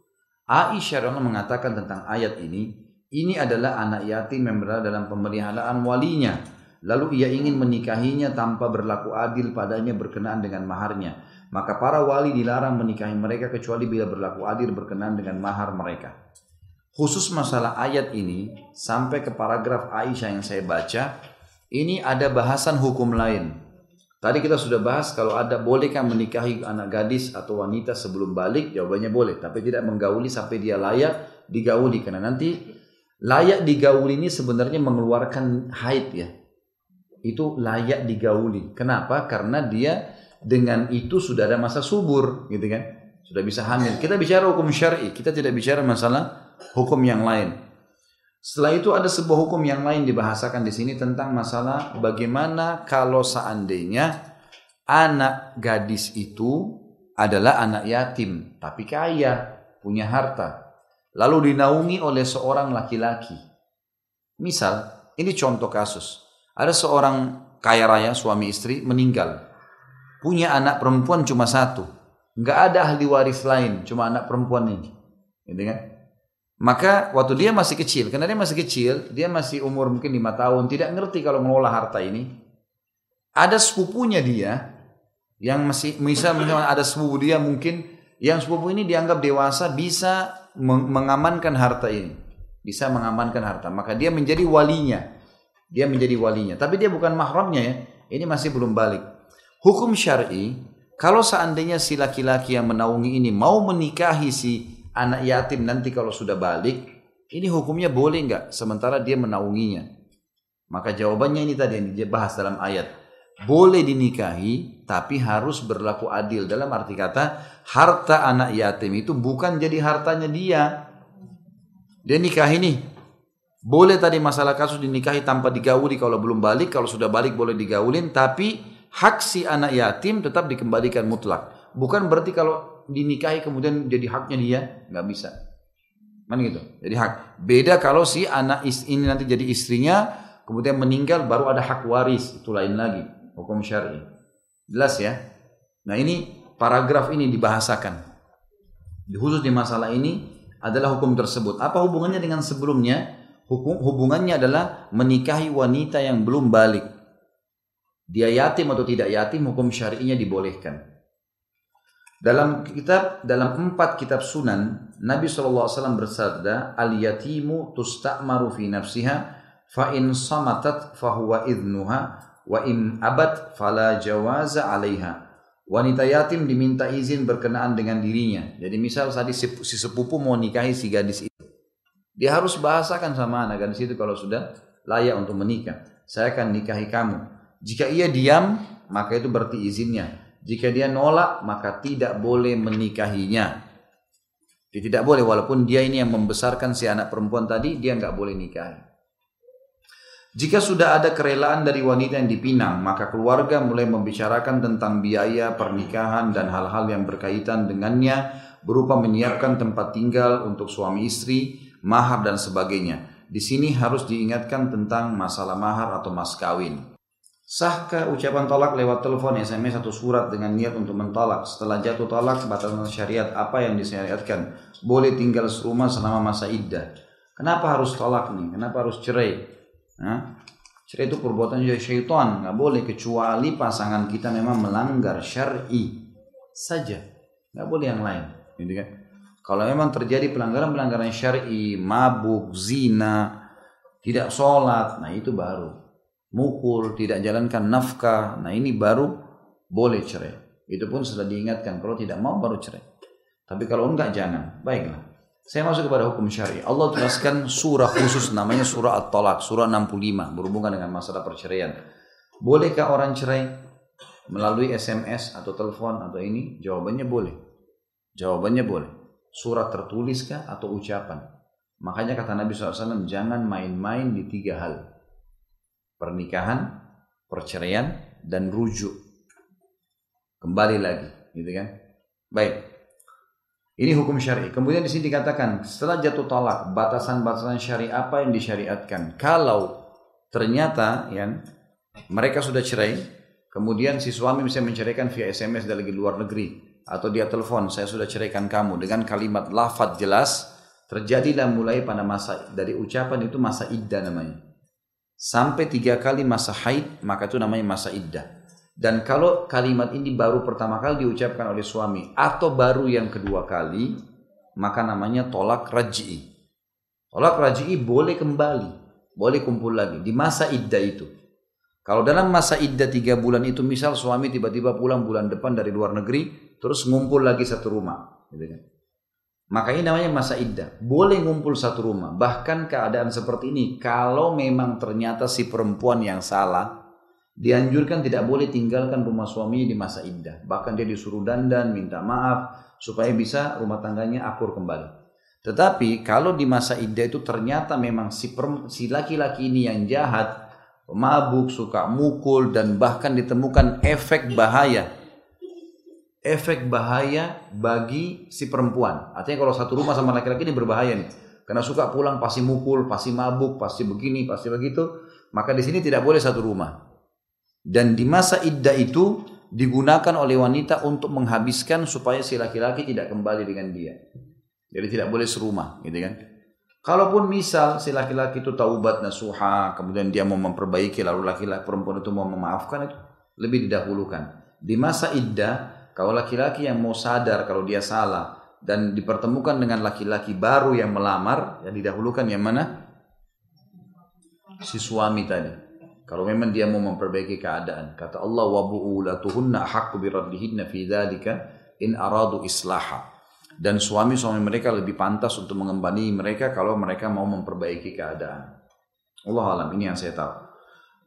Aisyah radhiyallahu mengatakan tentang ayat ini, ini adalah anak yatim yang berada dalam pemeliharaan walinya. Lalu ia ingin menikahinya tanpa berlaku adil padanya berkenaan dengan maharnya. Maka para wali dilarang menikahi mereka kecuali bila berlaku adil berkenaan dengan mahar mereka. Khusus masalah ayat ini sampai ke paragraf Aisyah yang saya baca, ini ada bahasan hukum lain Tadi kita sudah bahas kalau ada bolehkah menikahi anak gadis atau wanita sebelum balik, jawabannya boleh, tapi tidak menggauli sampai dia layak digauli karena nanti layak digauli ini sebenarnya mengeluarkan haid ya. Itu layak digauli. Kenapa? Karena dia dengan itu sudah ada masa subur, gitu kan? Sudah bisa hamil. Kita bicara hukum syar'i, kita tidak bicara masalah hukum yang lain. Setelah itu ada sebuah hukum yang lain dibahasakan di sini tentang masalah bagaimana kalau seandainya anak gadis itu adalah anak yatim tapi kaya, punya harta. Lalu dinaungi oleh seorang laki-laki. Misal, ini contoh kasus. Ada seorang kaya raya suami istri meninggal. Punya anak perempuan cuma satu. Nggak ada ahli waris lain, cuma anak perempuan ini. Gitu kan? Maka waktu dia masih kecil, karena dia masih kecil, dia masih umur mungkin lima tahun, tidak ngerti kalau mengelola harta ini. Ada sepupunya dia yang masih misal misalnya ada sepupu dia mungkin yang sepupu ini dianggap dewasa bisa mengamankan harta ini, bisa mengamankan harta. Maka dia menjadi walinya, dia menjadi walinya. Tapi dia bukan mahramnya ya. Ini masih belum balik. Hukum syar'i, kalau seandainya si laki-laki yang menaungi ini mau menikahi si anak yatim nanti kalau sudah balik, ini hukumnya boleh nggak sementara dia menaunginya? Maka jawabannya ini tadi yang dibahas dalam ayat. Boleh dinikahi tapi harus berlaku adil. Dalam arti kata harta anak yatim itu bukan jadi hartanya dia. Dia nikahi nih. Boleh tadi masalah kasus dinikahi tanpa digauli kalau belum balik. Kalau sudah balik boleh digaulin. Tapi hak si anak yatim tetap dikembalikan mutlak. Bukan berarti kalau dinikahi kemudian jadi haknya dia nggak bisa. Mana gitu? Jadi hak. Beda kalau si anak ini nanti jadi istrinya kemudian meninggal baru ada hak waris. Itu lain lagi hukum syar'i. Jelas ya? Nah ini paragraf ini dibahasakan. Khusus di masalah ini adalah hukum tersebut. Apa hubungannya dengan sebelumnya? Hukum hubungannya adalah menikahi wanita yang belum balik. Dia yatim atau tidak yatim hukum syar'inya dibolehkan dalam kitab dalam empat kitab sunan Nabi SAW bersabda al yatimu tusta'maru fi nafsiha fa in samatat fahuwa idnuha wa in abad fala jawaza 'alaiha. Wanita yatim diminta izin berkenaan dengan dirinya. Jadi misal tadi si, sepupu mau nikahi si gadis itu. Dia harus bahasakan sama anak gadis itu kalau sudah layak untuk menikah. Saya akan nikahi kamu. Jika ia diam, maka itu berarti izinnya. Jika dia nolak, maka tidak boleh menikahinya. Dia tidak boleh, walaupun dia ini yang membesarkan si anak perempuan tadi, dia nggak boleh nikahi. Jika sudah ada kerelaan dari wanita yang dipinang, maka keluarga mulai membicarakan tentang biaya pernikahan dan hal-hal yang berkaitan dengannya, berupa menyiapkan tempat tinggal untuk suami istri, mahar dan sebagainya. Di sini harus diingatkan tentang masalah mahar atau mas kawin. Sahkah ucapan tolak lewat telepon, SMS atau surat dengan niat untuk mentolak? Setelah jatuh tolak, batasan syariat apa yang disyariatkan? Boleh tinggal serumah selama masa iddah. Kenapa harus tolak nih? Kenapa harus cerai? Nah, cerai itu perbuatan syaitan, nggak boleh kecuali pasangan kita memang melanggar syar'i saja, nggak boleh yang lain, gitu kan? Kalau memang terjadi pelanggaran-pelanggaran syar'i, mabuk, zina, tidak sholat, nah itu baru. Mukul, tidak jalankan nafkah, nah ini baru boleh cerai. Itu pun sudah diingatkan, kalau tidak mau baru cerai. Tapi kalau enggak jangan, baiklah. Saya masuk kepada hukum syari. Allah jelaskan surah khusus namanya surah At-Talaq, surah 65 berhubungan dengan masalah perceraian. Bolehkah orang cerai melalui SMS atau telepon atau ini? Jawabannya boleh. Jawabannya boleh. Surat tertuliskah atau ucapan? Makanya kata Nabi SAW, jangan main-main di tiga hal. Pernikahan, perceraian, dan rujuk. Kembali lagi, gitu kan? Baik, ini hukum syari. Kemudian di sini dikatakan setelah jatuh talak, batasan-batasan syari apa yang disyariatkan? Kalau ternyata ya mereka sudah cerai, kemudian si suami bisa menceraikan via SMS dari luar negeri atau dia telepon, saya sudah ceraikan kamu dengan kalimat lafaz jelas, terjadilah mulai pada masa dari ucapan itu masa iddah namanya. Sampai tiga kali masa haid, maka itu namanya masa iddah. Dan kalau kalimat ini baru pertama kali diucapkan oleh suami atau baru yang kedua kali, maka namanya tolak raj'i. Tolak raj'i boleh kembali, boleh kumpul lagi di masa iddah itu. Kalau dalam masa iddah tiga bulan itu misal suami tiba-tiba pulang bulan depan dari luar negeri, terus ngumpul lagi satu rumah. Gitu kan. Maka ini namanya masa iddah. Boleh ngumpul satu rumah. Bahkan keadaan seperti ini, kalau memang ternyata si perempuan yang salah, Dianjurkan tidak boleh tinggalkan rumah suami di masa iddah. Bahkan dia disuruh dandan, minta maaf, supaya bisa rumah tangganya akur kembali. Tetapi kalau di masa iddah itu ternyata memang si, si laki-laki ini yang jahat, mabuk, suka mukul, dan bahkan ditemukan efek bahaya. Efek bahaya bagi si perempuan. Artinya kalau satu rumah sama laki-laki ini berbahaya nih. Karena suka pulang pasti mukul, pasti mabuk, pasti begini, pasti begitu. Maka di sini tidak boleh satu rumah. Dan di masa iddah itu digunakan oleh wanita untuk menghabiskan supaya si laki-laki tidak kembali dengan dia. Jadi tidak boleh serumah, gitu kan? Kalaupun misal si laki-laki itu taubat nasuha, kemudian dia mau memperbaiki, lalu laki-laki perempuan itu mau memaafkan itu lebih didahulukan. Di masa iddah, kalau laki-laki yang mau sadar kalau dia salah dan dipertemukan dengan laki-laki baru yang melamar, yang didahulukan yang mana? Si suami tadi. Kalau memang dia mau memperbaiki keadaan. Kata Allah, wa bu'ulatuhunna haqqu biraddihinna fi dzalika in aradu islaha. Dan suami-suami mereka lebih pantas untuk mengembani mereka kalau mereka mau memperbaiki keadaan. Allah alam, ini yang saya tahu.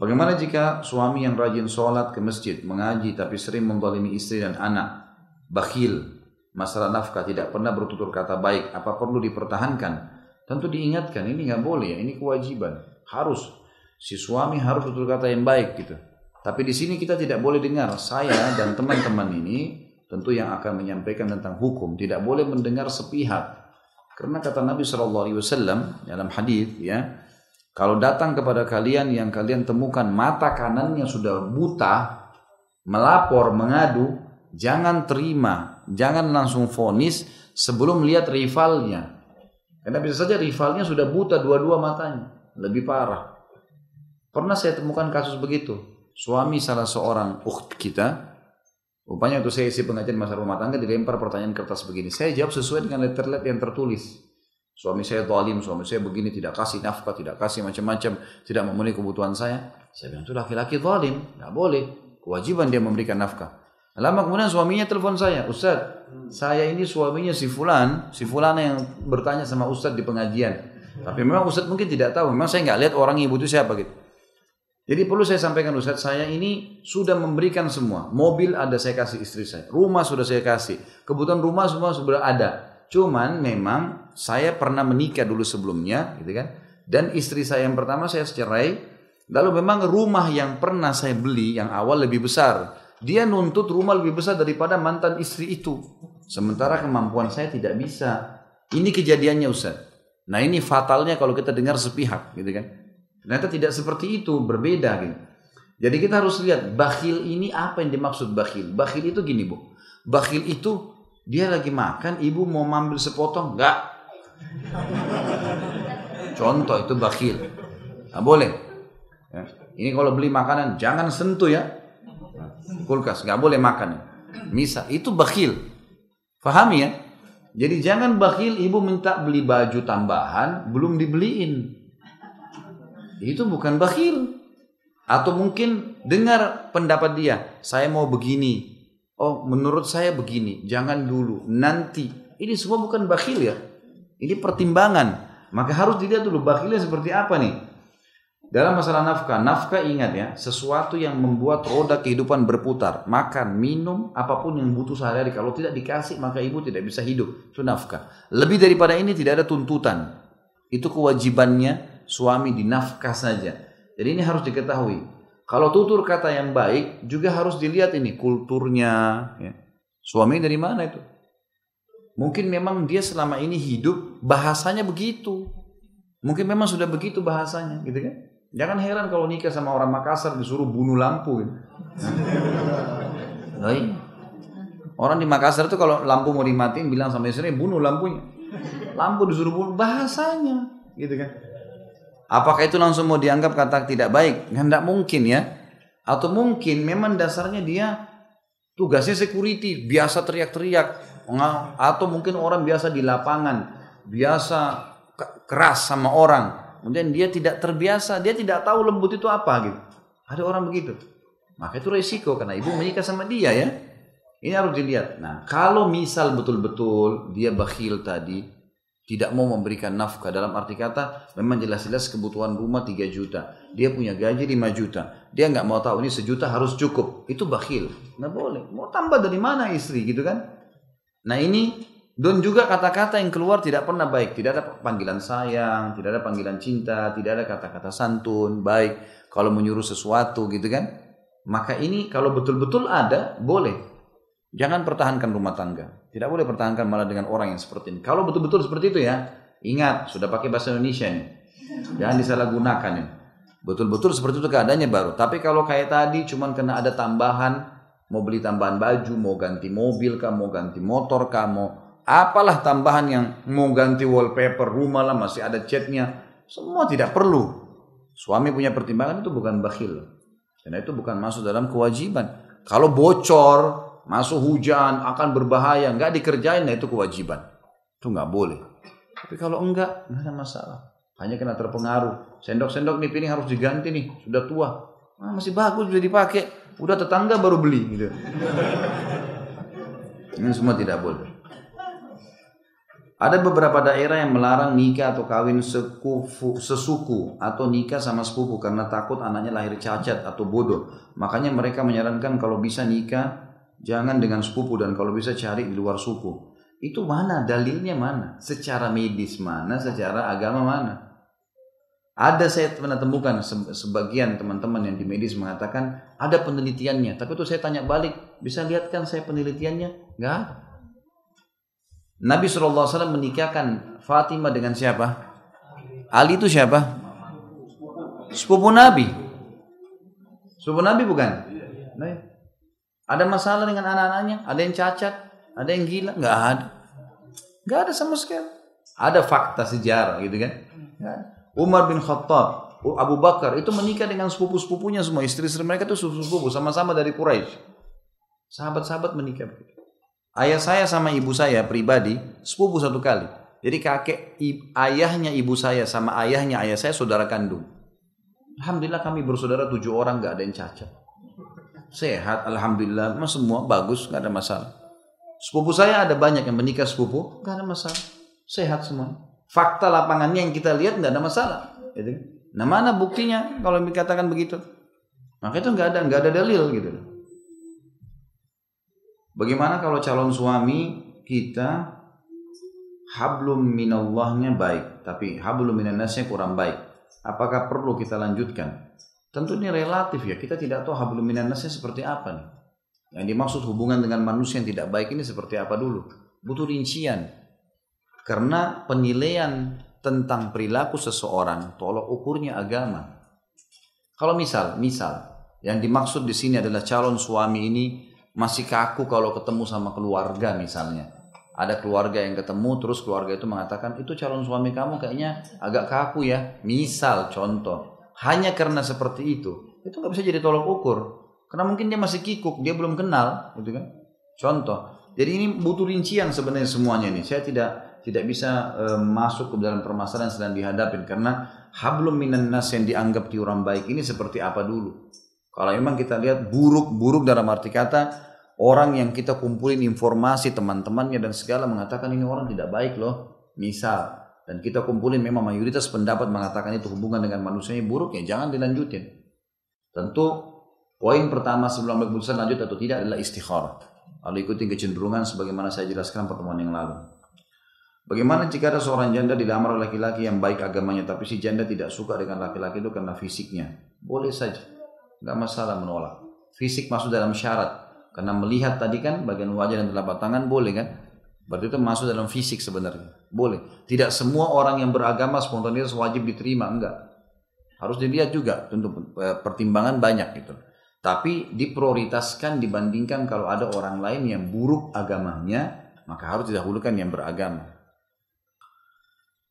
Bagaimana jika suami yang rajin sholat ke masjid, mengaji tapi sering mendalimi istri dan anak, bakhil, masalah nafkah, tidak pernah bertutur kata baik, apa perlu dipertahankan? Tentu diingatkan, ini nggak boleh ya, ini kewajiban. Harus Si suami harus betul kata yang baik gitu. Tapi di sini kita tidak boleh dengar saya dan teman-teman ini tentu yang akan menyampaikan tentang hukum tidak boleh mendengar sepihak. Karena kata Nabi Wasallam dalam hadis ya, kalau datang kepada kalian yang kalian temukan mata kanannya sudah buta, melapor, mengadu, jangan terima, jangan langsung fonis sebelum lihat rivalnya. Karena bisa saja rivalnya sudah buta dua-dua matanya, lebih parah. Pernah saya temukan kasus begitu. Suami salah seorang ukht kita, rupanya waktu saya isi pengajian masa rumah tangga dilempar pertanyaan kertas begini. Saya jawab sesuai dengan letterlet yang tertulis. Suami saya zalim, suami saya begini tidak kasih nafkah, tidak kasih macam-macam, tidak memenuhi kebutuhan saya. Saya bilang itu laki-laki zalim, nggak boleh. Kewajiban dia memberikan nafkah. Lama kemudian suaminya telepon saya, Ustaz, saya ini suaminya si Fulan, si Fulan yang bertanya sama Ustaz di pengajian. Tapi memang Ustaz mungkin tidak tahu, memang saya nggak lihat orang ibu itu siapa gitu. Jadi perlu saya sampaikan Ustaz, saya ini sudah memberikan semua. Mobil ada saya kasih istri saya. Rumah sudah saya kasih. Kebutuhan rumah semua sudah ada. Cuman memang saya pernah menikah dulu sebelumnya gitu kan. Dan istri saya yang pertama saya cerai. Lalu memang rumah yang pernah saya beli yang awal lebih besar. Dia nuntut rumah lebih besar daripada mantan istri itu. Sementara kemampuan saya tidak bisa. Ini kejadiannya Ustaz. Nah ini fatalnya kalau kita dengar sepihak gitu kan. Ternyata tidak seperti itu, berbeda gitu. Jadi kita harus lihat bakhil ini apa yang dimaksud bakhil. Bakhil itu gini bu, bakhil itu dia lagi makan, ibu mau ambil sepotong, enggak. Contoh itu bakhil. Nah, boleh. Ya. Ini kalau beli makanan jangan sentuh ya. Kulkas nggak boleh makan. Misal itu bakhil. Fahami ya? Jadi jangan bakhil ibu minta beli baju tambahan belum dibeliin. Itu bukan bakhil. Atau mungkin dengar pendapat dia, saya mau begini. Oh, menurut saya begini, jangan dulu, nanti. Ini semua bukan bakhil ya. Ini pertimbangan. Maka harus dilihat dulu bakhilnya seperti apa nih. Dalam masalah nafkah, nafkah ingat ya, sesuatu yang membuat roda kehidupan berputar. Makan, minum, apa pun yang butuh sehari-hari. Kalau tidak dikasih, maka ibu tidak bisa hidup. Itu nafkah. Lebih daripada ini tidak ada tuntutan. Itu kewajibannya suami di nafkah saja. Jadi ini harus diketahui. Kalau tutur kata yang baik, juga harus dilihat ini kulturnya. Ya. Suami dari mana itu? Mungkin memang dia selama ini hidup bahasanya begitu. Mungkin memang sudah begitu bahasanya, gitu kan? Jangan heran kalau nikah sama orang Makassar disuruh bunuh lampu. Gitu. Nah, iya. Orang di Makassar itu kalau lampu mau dimatiin bilang sama istrinya bunuh lampunya. Lampu disuruh bunuh bahasanya, gitu kan? Apakah itu langsung mau dianggap kata tidak baik? Tidak mungkin ya. Atau mungkin memang dasarnya dia tugasnya security, biasa teriak-teriak. Atau mungkin orang biasa di lapangan, biasa keras sama orang kemudian dia tidak terbiasa, dia tidak tahu lembut itu apa gitu. Ada orang begitu. Maka itu resiko karena ibu menikah sama dia ya. Ini harus dilihat. Nah, kalau misal betul-betul dia bakhil tadi, tidak mau memberikan nafkah dalam arti kata memang jelas-jelas kebutuhan rumah 3 juta dia punya gaji 5 juta dia nggak mau tahu ini sejuta harus cukup itu bakhil nggak boleh mau tambah dari mana istri gitu kan nah ini dan juga kata-kata yang keluar tidak pernah baik. Tidak ada panggilan sayang, tidak ada panggilan cinta, tidak ada kata-kata santun, baik. Kalau menyuruh sesuatu gitu kan. Maka ini kalau betul-betul ada, boleh. Jangan pertahankan rumah tangga. Tidak boleh pertahankan malah dengan orang yang seperti ini. Kalau betul-betul seperti itu ya, ingat, sudah pakai bahasa Indonesia nih. Jangan disalahgunakan nih. Betul-betul seperti itu keadaannya baru. Tapi kalau kayak tadi cuman kena ada tambahan, mau beli tambahan baju, mau ganti mobil kah, mau ganti motor kah, mau apalah tambahan yang mau ganti wallpaper rumah lah masih ada catnya semua tidak perlu suami punya pertimbangan itu bukan bakhil karena itu bukan masuk dalam kewajiban kalau bocor masuk hujan akan berbahaya. Nggak dikerjain nah itu kewajiban. Itu nggak boleh. Tapi kalau enggak nggak ada masalah. Hanya kena terpengaruh. Sendok-sendok nih piring harus diganti nih. Sudah tua. Ah, masih bagus sudah dipakai. Udah tetangga baru beli gitu. Ini semua tidak boleh. Ada beberapa daerah yang melarang nikah atau kawin sekufu, sesuku atau nikah sama sepupu karena takut anaknya lahir cacat atau bodoh. Makanya mereka menyarankan kalau bisa nikah jangan dengan sepupu dan kalau bisa cari di luar suku. Itu mana dalilnya mana? Secara medis mana? Secara agama mana? Ada saya pernah temukan sebagian teman-teman yang di medis mengatakan ada penelitiannya. Tapi itu saya tanya balik, bisa lihat kan saya penelitiannya? Enggak ada. Nabi SAW menikahkan Fatimah dengan siapa? Ali itu siapa? Sepupu Nabi. Sepupu Nabi bukan? Ada masalah dengan anak-anaknya? Ada yang cacat? Ada yang gila? Enggak ada. Enggak ada sama sekali. Ada fakta sejarah gitu kan? Umar bin Khattab, Abu Bakar itu menikah dengan sepupu-sepupunya semua istri-istri mereka itu sepupu-sepupu sama-sama dari Quraisy. Sahabat-sahabat menikah. Ayah saya sama ibu saya pribadi sepupu satu kali. Jadi kakek ayahnya ibu saya sama ayahnya ayah saya saudara kandung. Alhamdulillah kami bersaudara tujuh orang nggak ada yang cacat. Sehat, alhamdulillah, mas semua bagus, nggak ada masalah. Sepupu saya ada banyak yang menikah sepupu, nggak ada masalah. Sehat semua. Fakta lapangannya yang kita lihat nggak ada masalah. Gitu. Nah mana buktinya kalau dikatakan begitu? Maka itu nggak ada nggak ada dalil gitu. Bagaimana kalau calon suami kita hablum minallahnya baik, tapi hablum minannasnya kurang baik. Apakah perlu kita lanjutkan? Tentu ini relatif ya, kita tidak tahu hablum minannasnya seperti apa nih. Yang dimaksud hubungan dengan manusia yang tidak baik ini seperti apa dulu? Butuh rincian. Karena penilaian tentang perilaku seseorang tolok ukurnya agama. Kalau misal, misal yang dimaksud di sini adalah calon suami ini masih kaku kalau ketemu sama keluarga misalnya Ada keluarga yang ketemu terus keluarga itu mengatakan itu calon suami kamu kayaknya agak kaku ya. Misal contoh, hanya karena seperti itu, itu nggak bisa jadi tolok ukur. Karena mungkin dia masih kikuk, dia belum kenal, gitu kan? Contoh. Jadi ini butuh rincian sebenarnya semuanya ini. Saya tidak tidak bisa e, masuk ke dalam permasalahan yang sedang dihadapin karena hablum minan nas yang dianggap di orang baik ini seperti apa dulu. Kalau memang kita lihat buruk-buruk dalam arti kata Orang yang kita kumpulin informasi teman-temannya dan segala mengatakan ini orang tidak baik loh. Misal. Dan kita kumpulin memang mayoritas pendapat mengatakan itu hubungan dengan manusia ini buruk ya jangan dilanjutin. Tentu poin pertama sebelum ambil keputusan lanjut atau tidak adalah istikharah. Lalu ikuti kecenderungan sebagaimana saya jelaskan pertemuan yang lalu. Bagaimana jika ada seorang janda dilamar oleh laki-laki yang baik agamanya tapi si janda tidak suka dengan laki-laki itu karena fisiknya? Boleh saja. Tidak masalah menolak. Fisik masuk dalam syarat. Karena melihat tadi kan bagian wajah dan telapak tangan boleh kan? Berarti itu masuk dalam fisik sebenarnya. Boleh. Tidak semua orang yang beragama spontanitas wajib diterima, enggak. Harus dilihat juga, tentu eh, pertimbangan banyak gitu. Tapi diprioritaskan dibandingkan kalau ada orang lain yang buruk agamanya, maka harus didahulukan yang beragama.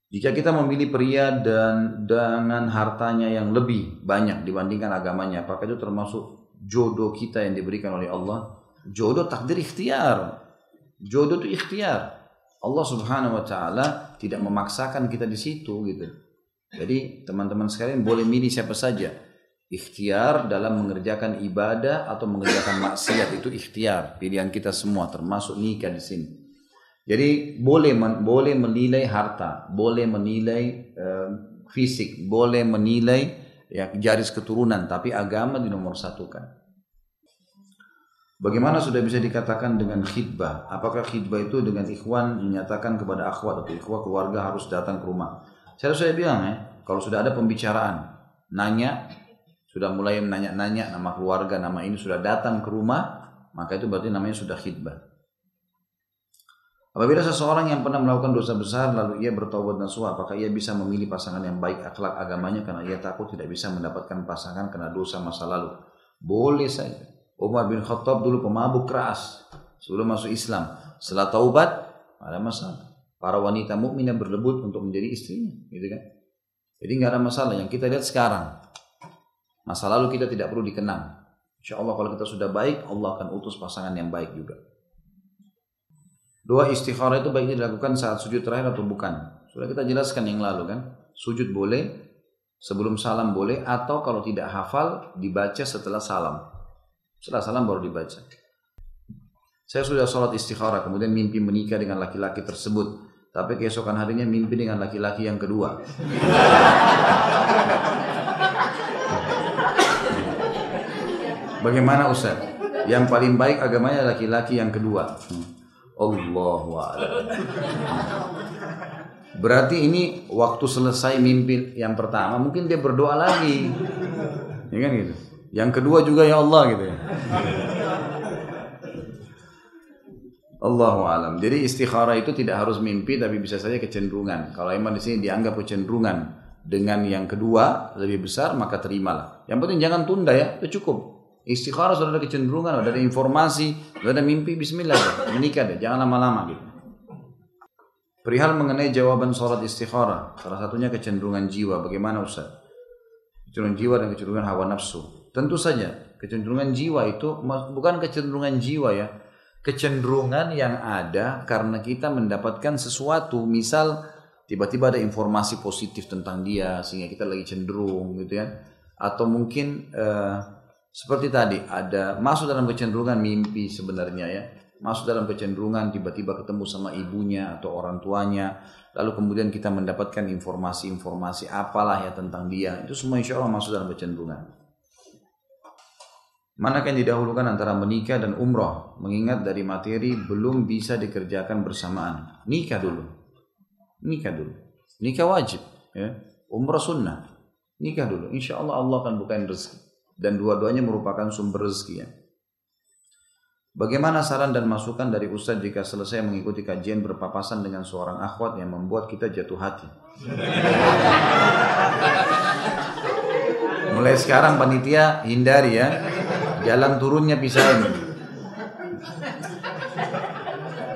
Jika kita memilih pria dan dengan hartanya yang lebih banyak dibandingkan agamanya, apakah itu termasuk jodoh kita yang diberikan oleh Allah. Jodoh takdir ikhtiar. Jodoh itu ikhtiar. Allah Subhanahu wa taala tidak memaksakan kita di situ gitu. Jadi teman-teman sekalian boleh milih siapa saja. Ikhtiar dalam mengerjakan ibadah atau mengerjakan maksiat itu ikhtiar, pilihan kita semua termasuk nikah di sini. Jadi boleh men, boleh menilai harta, boleh menilai uh, fisik, boleh menilai ya garis keturunan tapi agama di nomor satu kan Bagaimana sudah bisa dikatakan dengan khidbah? Apakah khidbah itu dengan ikhwan dinyatakan kepada akhwat atau ikhwah keluarga harus datang ke rumah? Saya saya bilang ya, kalau sudah ada pembicaraan, nanya, sudah mulai menanya-nanya nama keluarga, nama ini sudah datang ke rumah, maka itu berarti namanya sudah khidbah. Apabila seseorang yang pernah melakukan dosa besar lalu ia bertobat nasuh, apakah ia bisa memilih pasangan yang baik akhlak agamanya karena ia takut tidak bisa mendapatkan pasangan karena dosa masa lalu? Boleh saja. Umar bin Khattab dulu pemabuk keras sebelum masuk Islam. Setelah taubat, ada masalah. Para wanita mukminah berebut untuk menjadi istrinya, gitu kan? Jadi nggak ada masalah. Yang kita lihat sekarang, masa lalu kita tidak perlu dikenang. Insya Allah kalau kita sudah baik, Allah akan utus pasangan yang baik juga. Doa istikharah itu baiknya dilakukan saat sujud terakhir atau bukan? Sudah kita jelaskan yang lalu kan. Sujud boleh, sebelum salam boleh, atau kalau tidak hafal dibaca setelah salam. Setelah salam baru dibaca. Saya sudah sholat istikharah, kemudian mimpi menikah dengan laki-laki tersebut. Tapi keesokan harinya mimpi dengan laki-laki yang kedua. Bagaimana Ustaz? Yang paling baik agamanya laki-laki yang kedua. Hmm. Allah Berarti ini waktu selesai mimpi yang pertama mungkin dia berdoa lagi. Ya kan gitu. Yang kedua juga ya Allah gitu ya. Allahu alam. Jadi istikharah itu tidak harus mimpi tapi bisa saja kecenderungan. Kalau emang di sini dianggap kecenderungan dengan yang kedua lebih besar maka terimalah. Yang penting jangan tunda ya, itu cukup. Istikharah sudah ada kecenderungan, sudah ada informasi, sudah ada mimpi, bismillah. Menikah deh, jangan lama-lama gitu. Perihal mengenai jawaban sholat istikharah, salah satunya kecenderungan jiwa. Bagaimana Ustaz? Kecenderungan jiwa dan kecenderungan hawa nafsu. Tentu saja, kecenderungan jiwa itu bukan kecenderungan jiwa ya. Kecenderungan yang ada karena kita mendapatkan sesuatu, misal tiba-tiba ada informasi positif tentang dia sehingga kita lagi cenderung gitu ya. Atau mungkin uh, seperti tadi ada masuk dalam kecenderungan mimpi sebenarnya ya. Masuk dalam kecenderungan tiba-tiba ketemu sama ibunya atau orang tuanya. Lalu kemudian kita mendapatkan informasi-informasi apalah ya tentang dia. Itu semua insya Allah masuk dalam kecenderungan. Manakah yang didahulukan antara menikah dan umroh? Mengingat dari materi belum bisa dikerjakan bersamaan. Nikah dulu. Nikah dulu. Nikah wajib. Ya. Umroh sunnah. Nikah dulu. Insya Allah Allah akan bukain rezeki dan dua-duanya merupakan sumber rezeki ya. Bagaimana saran dan masukan dari Ustadz jika selesai mengikuti kajian berpapasan dengan seorang akhwat yang membuat kita jatuh hati? Mulai sekarang panitia hindari ya. Jalan turunnya pisahin.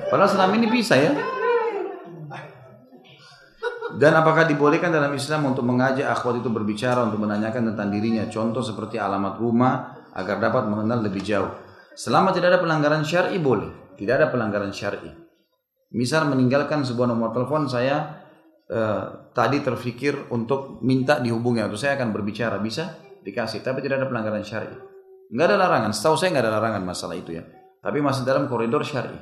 Padahal selama ini bisa ya. Dan apakah dibolehkan dalam Islam untuk mengajak akhwat itu berbicara untuk menanyakan tentang dirinya? Contoh seperti alamat rumah agar dapat mengenal lebih jauh. Selama tidak ada pelanggaran syar'i boleh. Tidak ada pelanggaran syar'i. Misal meninggalkan sebuah nomor telepon saya eh, tadi terfikir untuk minta dihubungi atau saya akan berbicara bisa dikasih tapi tidak ada pelanggaran syar'i. Enggak ada larangan. Setahu saya enggak ada larangan masalah itu ya. Tapi masih dalam koridor syar'i.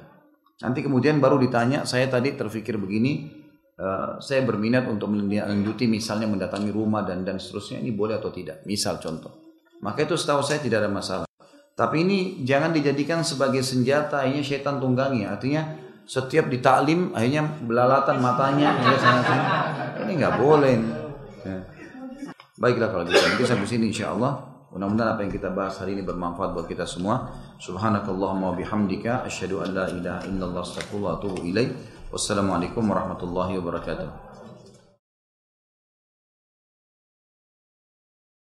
Nanti kemudian baru ditanya saya tadi terfikir begini Uh, saya berminat untuk melanjuti misalnya mendatangi rumah dan dan seterusnya ini boleh atau tidak misal contoh maka itu setahu saya tidak ada masalah tapi ini jangan dijadikan sebagai senjata akhirnya syaitan tunggangi artinya setiap ditaklim akhirnya belalatan matanya ya, sana, sana. ini nggak boleh ya. baiklah kalau gitu nanti sampai sini insya Allah mudah-mudahan apa yang kita bahas hari ini bermanfaat buat kita semua subhanakallahumma bihamdika asyhadu an la ilaha illallah astaghfirullah wa atubu ilaik Wassalamualaikum warahmatullahi wabarakatuh.